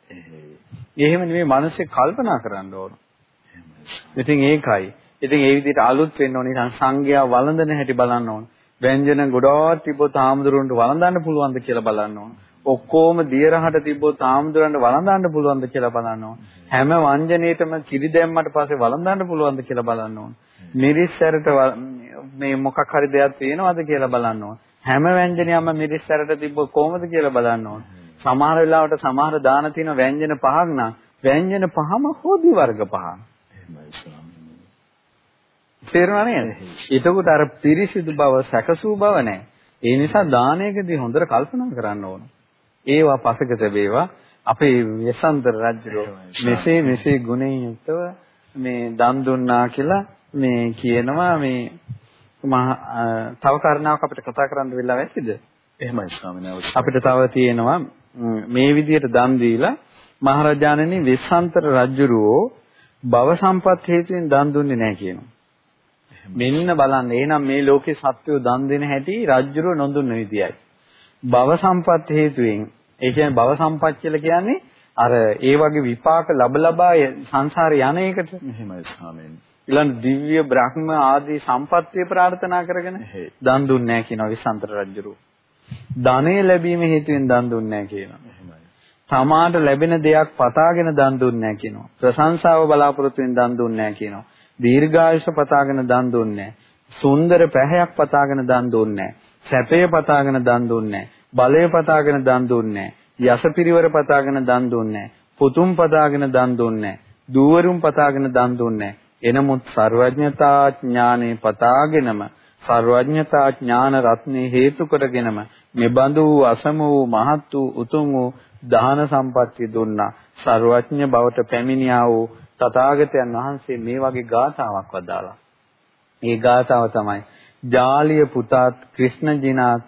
Speaker 2: එහෙයි.
Speaker 3: එහෙම නෙමෙයි මිනිස්සේ කල්පනා කරන්න ඕන.
Speaker 2: එහෙමයි.
Speaker 3: ඉතින් ඒකයි. ඉතින් ඒ විදිහට අලුත් වෙන්න ඕනේ. නිකන් සංඝයා වළඳන හැටි බලන්න ඕන. ව්‍යංජන ගොඩාක් තිබ්බොත් ආම්දුරුන්ට වළඳන්න පුළුවන්ද කියලා බලන්න ඕන. ඔක්කොම දියරහට තිබ්බොත් ආම්දුරන්ට වළඳන්න පුළුවන්ද කියලා බලන්න ඕන. හැම වංජනේටම කිරි දැම්මට පස්සේ වළඳන්න පුළුවන්ද කියලා බලන්න ඕන. මිරිස්සරට මේ මොකක් හරි දෙයක් තියෙනවද කියලා බලන්න ඕන. හැම ව්‍යංජනයක්ම මිරිස්සරට තිබ්බොත් කොහොමද කියලා බලන්න ඕන. සමහර වෙලාවට සමහර දාන තියෙන ව්‍යංජන පහක් නම් ව්‍යංජන පහම හොදි වර්ග පහක්.
Speaker 2: එහෙමයි ස්වාමීනි.
Speaker 3: තේරුණා නේද? එතකොට අර පිරිසිදු බව සැකසූ බව නැහැ. ඒ නිසා දානයකදී හොඳට කල්පනා කරන්න ඕන. ඒවා පසක තැබේවා අපේ යසන්තර රජුරෝ මෙසේ මෙසේ ගුණයෙන් යුක්තව මේ දන් දුන්නා කියලා මේ කියනවා මේ තව කාරණාවක් අපිට කතා කරන්න වෙලා ඇතිද?
Speaker 2: එහෙමයි ස්වාමීනි.
Speaker 3: අපිට තව තියෙනවා ම්, විදිහට දන් දීලා මහරජාණෙනි විශ්වන්තර රජුරෝ භව සම්පත් හේතුවෙන් දන් දුන්නේ නැහැ කියනවා. මෙන්න බලන්න එහෙනම් මේ ලෝකේ සත්වෝ දන් දෙන හැටි රජුරෝ නොදුන්න විදියයි. භව සම්පත් හේතුවෙන් ඒ කියන්නේ භව සම්පත් කියලා කියන්නේ අර ඒ වගේ විපාක ලබ ලබා සංසාරේ යන එකට
Speaker 2: එහෙමයි ස්වාමීනි.
Speaker 3: ඊළඟ දිව්‍ය බ්‍රහ්ම ආදී සම්පත්තිය ප්‍රාර්ථනා කරගෙන. දන් දුන්නේ නැහැ කියනවා විසන්තර රජුරෝ. ධනෙ ලැබීම හේතුවෙන් දන් දුන්නේ නැහැ කියනවා. තමාට ලැබෙන දෙයක් පතාගෙන දන් දුන්නේ නැහැ කියනවා. ප්‍රශංසාව බලාපොරොත්තු වෙන දන් දුන්නේ නැහැ කියනවා. දීර්ඝායුෂ පතාගෙන දන් දුන්නේ නැහැ. සුන්දර පැහැයක් පතාගෙන දන් දුන්නේ නැහැ. සැපය පතාගෙන දන් දුන්නේ නැහැ. බලය පතාගෙන දන් දුන්නේ නැහැ. යසපිරිවර පතාගෙන දන් දුන්නේ නැහැ. පුතුම් පතාගෙන දන් දුන්නේ නැහැ. දූවරුම් පතාගෙන දන් දුන්නේ එනමුත් සර්වඥතා ඥානේ පතාගෙනම සර්වඥතා ඥාන රත්නේ හේතු කරගෙනම මෙබඳු අසම වූ මහත් වූ උතුම් වූ දාන සම්පත්තිය දුන්නා ਸਰවඥ බවට පැමිණියා වූ තථාගතයන් වහන්සේ මේ වගේ ගාථාවක් වදාලා. ඒ ගාථාව තමයි ජාලිය පුතාත් ක්‍රිෂ්ණ ජිනාත්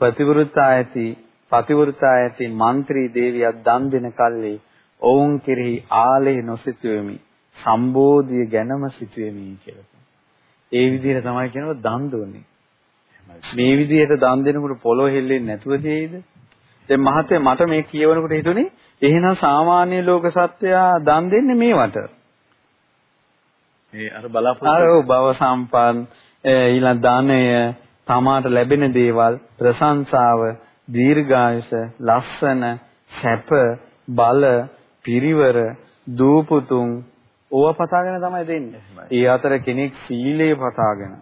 Speaker 3: ප්‍රතිවෘතායති පතිවෘතායති മന്ത്രി දේවියක් දන් දෙන කල්ලි ඔවුන් කෙරෙහි ආලේ නොසිතුවෙමි සම්බෝධිය ගැනම සිතුවෙමි කියලා. ඒ විදිහට තමයි කියනවා දන් දුන්නේ. මේ විදිහට දන් දෙනකොට පොළොව හෙල්ලෙන්නේ නැතුව තියෙයිද? දැන් මහත්තයා මට මේ කියවනකොට හිතුනේ එහෙනම් සාමාන්‍ය ලෝක සත්වයා දන් දෙන්නේ මේවට.
Speaker 2: ඒ අර බලාපොරොත්තු
Speaker 3: භව සම්පන් ඊළඟ දානය තමාට ලැබෙන දේවල් ප්‍රශංසාව දීර්ඝායස ලස්සන සැප බල පිරිවර දූපුතුන් ඕවා පතාගෙන තමයි දෙන්නේ. ඒ අතර කෙනෙක් සීලය පතාගෙන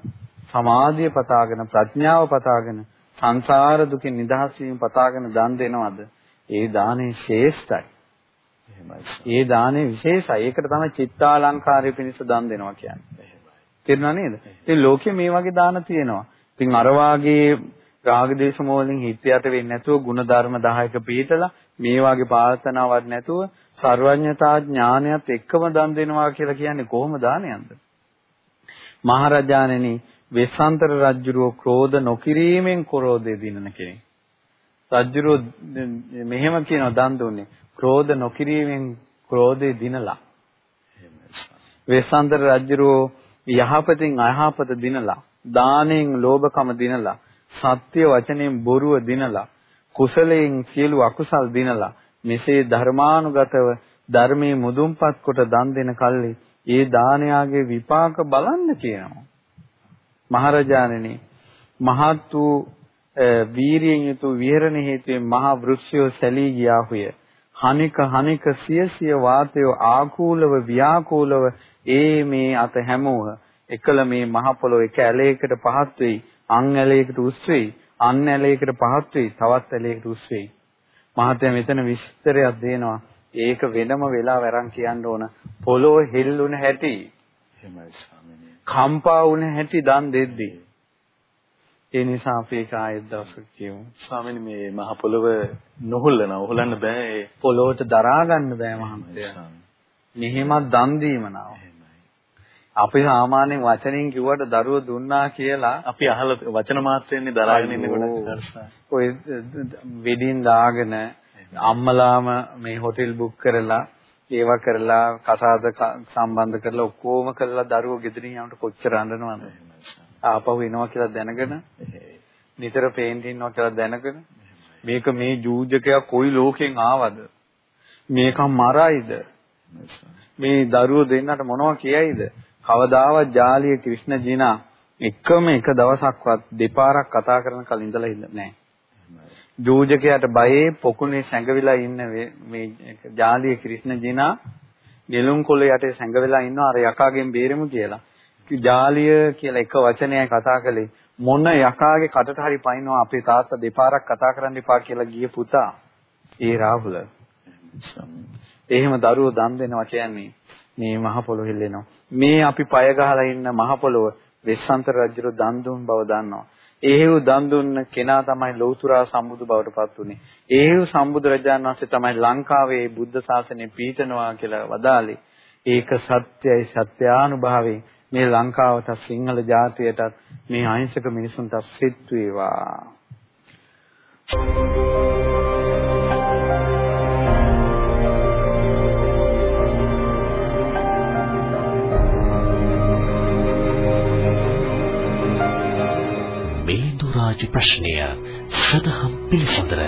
Speaker 3: සමාධිය පතාගෙන ප්‍රඥාව පතාගෙන සංසාර දුකින් නිදහස් වීම පතාගෙන දන් දෙනවද? ඒ දානේ ශ්‍රේෂ්ඨයි.
Speaker 2: එහෙමයි.
Speaker 3: ඒ දානේ විශේෂයි. ඒකට තමයි චිත්තාලංකාරය පිණිස දන් දෙනවා කියන්නේ. තේරුණා නේද? ඉතින් ලෝකේ මේ වගේ දාන තියෙනවා. ඉතින් අර වාගේ රාග දේශ මොහොලින් හිත යට වෙන්නේ නැතුව ಗುಣධර්ම 10ක පිළිතලා මේ වාගේ ප්‍රාර්ථනාවක් නැතුව සර්වඥතා ඥානයත් එක්කම දන් දෙනවා කියලා කියන්නේ කොහොම දානයක්ද? මහරජාණෙනි වෙස්සන්තර රජුරෝ ක්‍රෝධ නොකිරීමෙන් ක්‍රෝධය දිනන කෙනෙක්. රජුරෝ මෙහෙම කියනවා දන් දුන්නේ. ක්‍රෝධ නොකිරීමෙන් ක්‍රෝධය දිනලා. වෙස්සන්තර රජුරෝ යහපතින් අයහපත දිනලා, දානෙන් ලෝභකම දිනලා, සත්‍ය වචනෙන් බොරුව දිනලා, කුසලයෙන් සියලු අකුසල් දිනලා, මෙසේ ධර්මානුගතව ධර්මයේ මුදුන්පත් කොට දන් දෙන කල්ලි ඒ දානයාගේ විපාක බලන්න කියනවා. මහරජාණෙනි මහත් වූ වීරියෙන් යුතු විහෙරණ හේතුවෙන් මහා වෘක්ෂයෝ සැලී ගියාහුය. හනික හනික සිය සිය වාතය ආකූලව ව්‍යාකූලව ඒ මේ අත හැමෝහ එකල මේ මහ පොළොව එක ඇලයකට පහත් වෙයි අන් ඇලයකට උස් වෙයි අන් ඇලයකට පහත් වෙයි තවත් ඇලයකට උස් වෙයි මහත්ය මෙතන විස්තරයක් දෙනවා ඒක වෙනම වෙලාව අරන් කියන්න ඕන පොළොව හෙල්ලුණ හැටි
Speaker 2: එහෙමයි ස්වාමීනි.
Speaker 3: කම්පා වුණ හැටි දන් දෙද්දී. ඒ නිසා අපි ඒක ආයෙත් දවසක් කියමු.
Speaker 2: ස්වාමීනි මේ මහ පොළව නොහුල්ලන උහුලන්න බෑ ඒ.
Speaker 3: පොළොවට දරා ගන්න බෑ මහන්තයා මෙහෙමත් දන් දීම නාව. අපි සාමාන්‍යයෙන් වචනෙන් කිව්වට දරුව දුන්නා කියලා
Speaker 2: අපි අහලා වචන මාත්‍රෙන්නේ දරාගෙන ඉන්නේ ගොඩක්
Speaker 3: ඔය වෙඩින් දාගෙන අම්මලාම මේ හොටෙල් බුක් කරලා ඒවා කරලා කසාද සම්බන්ධ කරලා ඔක්කොම කරලා දරුවෝ ගෙදරින් යනකොට කොච්චර අඬනවද? ආපහු එනවා කියලා දැනගෙන නිතර පේන්ට් ඉන්නවා කියලා දැනගෙන මේක මේ ජූජකයා කොයි ලෝකෙන් ආවද? මේක මරයිද? මේ දරුවෝ දෙන්නට මොනවා කියයිද? කවදාවත් ජාලිය ක්‍රිෂ්ණ ජිනා එකම එක දවසක්වත් දෙපාරක් කතා කරන කලින් ඉඳලා ඉන්න නැහැ ජෝජකයාට බයේ පොකුණේ සැඟවිලා ඉන්න මේ ජාලිය ක්‍රිෂ්ණ ජිනා ගෙලුම් කොළ යටේ සැඟවිලා ඉන්නවා අර යකාගෙන් බේරෙමු කියලා. ජාලිය කියලා එක වචනයයි කතා කළේ මොන යකාගේ කටට හරි පයින්නවා අපේ තාත්තා දෙපාරක් කතා කරන්න එපා කියලා ගිය පුතා. ඒ රාහුල. එහෙම දරුවෝ දන් දෙනවා කියන්නේ මේ මහ පොළොව හෙල්ලෙනවා. මේ අපි පය ගහලා ඉන්න මහ පොළොව වෙස්සන්තර රජුට දන් දුන් බව දන්නවා. ඒහෙව් දන් දුන්න කෙනා තමයි ලෞතුරා සම්බුදු බවට පත් උනේ. ඒහෙව් සම්බුදු රජාණන් වහන්සේ තමයි ලංකාවේ බුද්ධ ශාසනය පීඨනවා කියලා වදාළේ. ඒක සත්‍යයි සත්‍යානුභාවයෙන් මේ ලංකාවට සිංහල ජාතියටත් මේ අහිංසක මිනිසුන්ට සිත් වේවා.
Speaker 1: රාජ ප්‍රශ්නය සදහම් පිළිසඳර.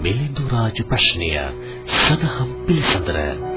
Speaker 1: මිලිඳු රාජ ප්‍රශ්නය සදහම් පිළිසඳර.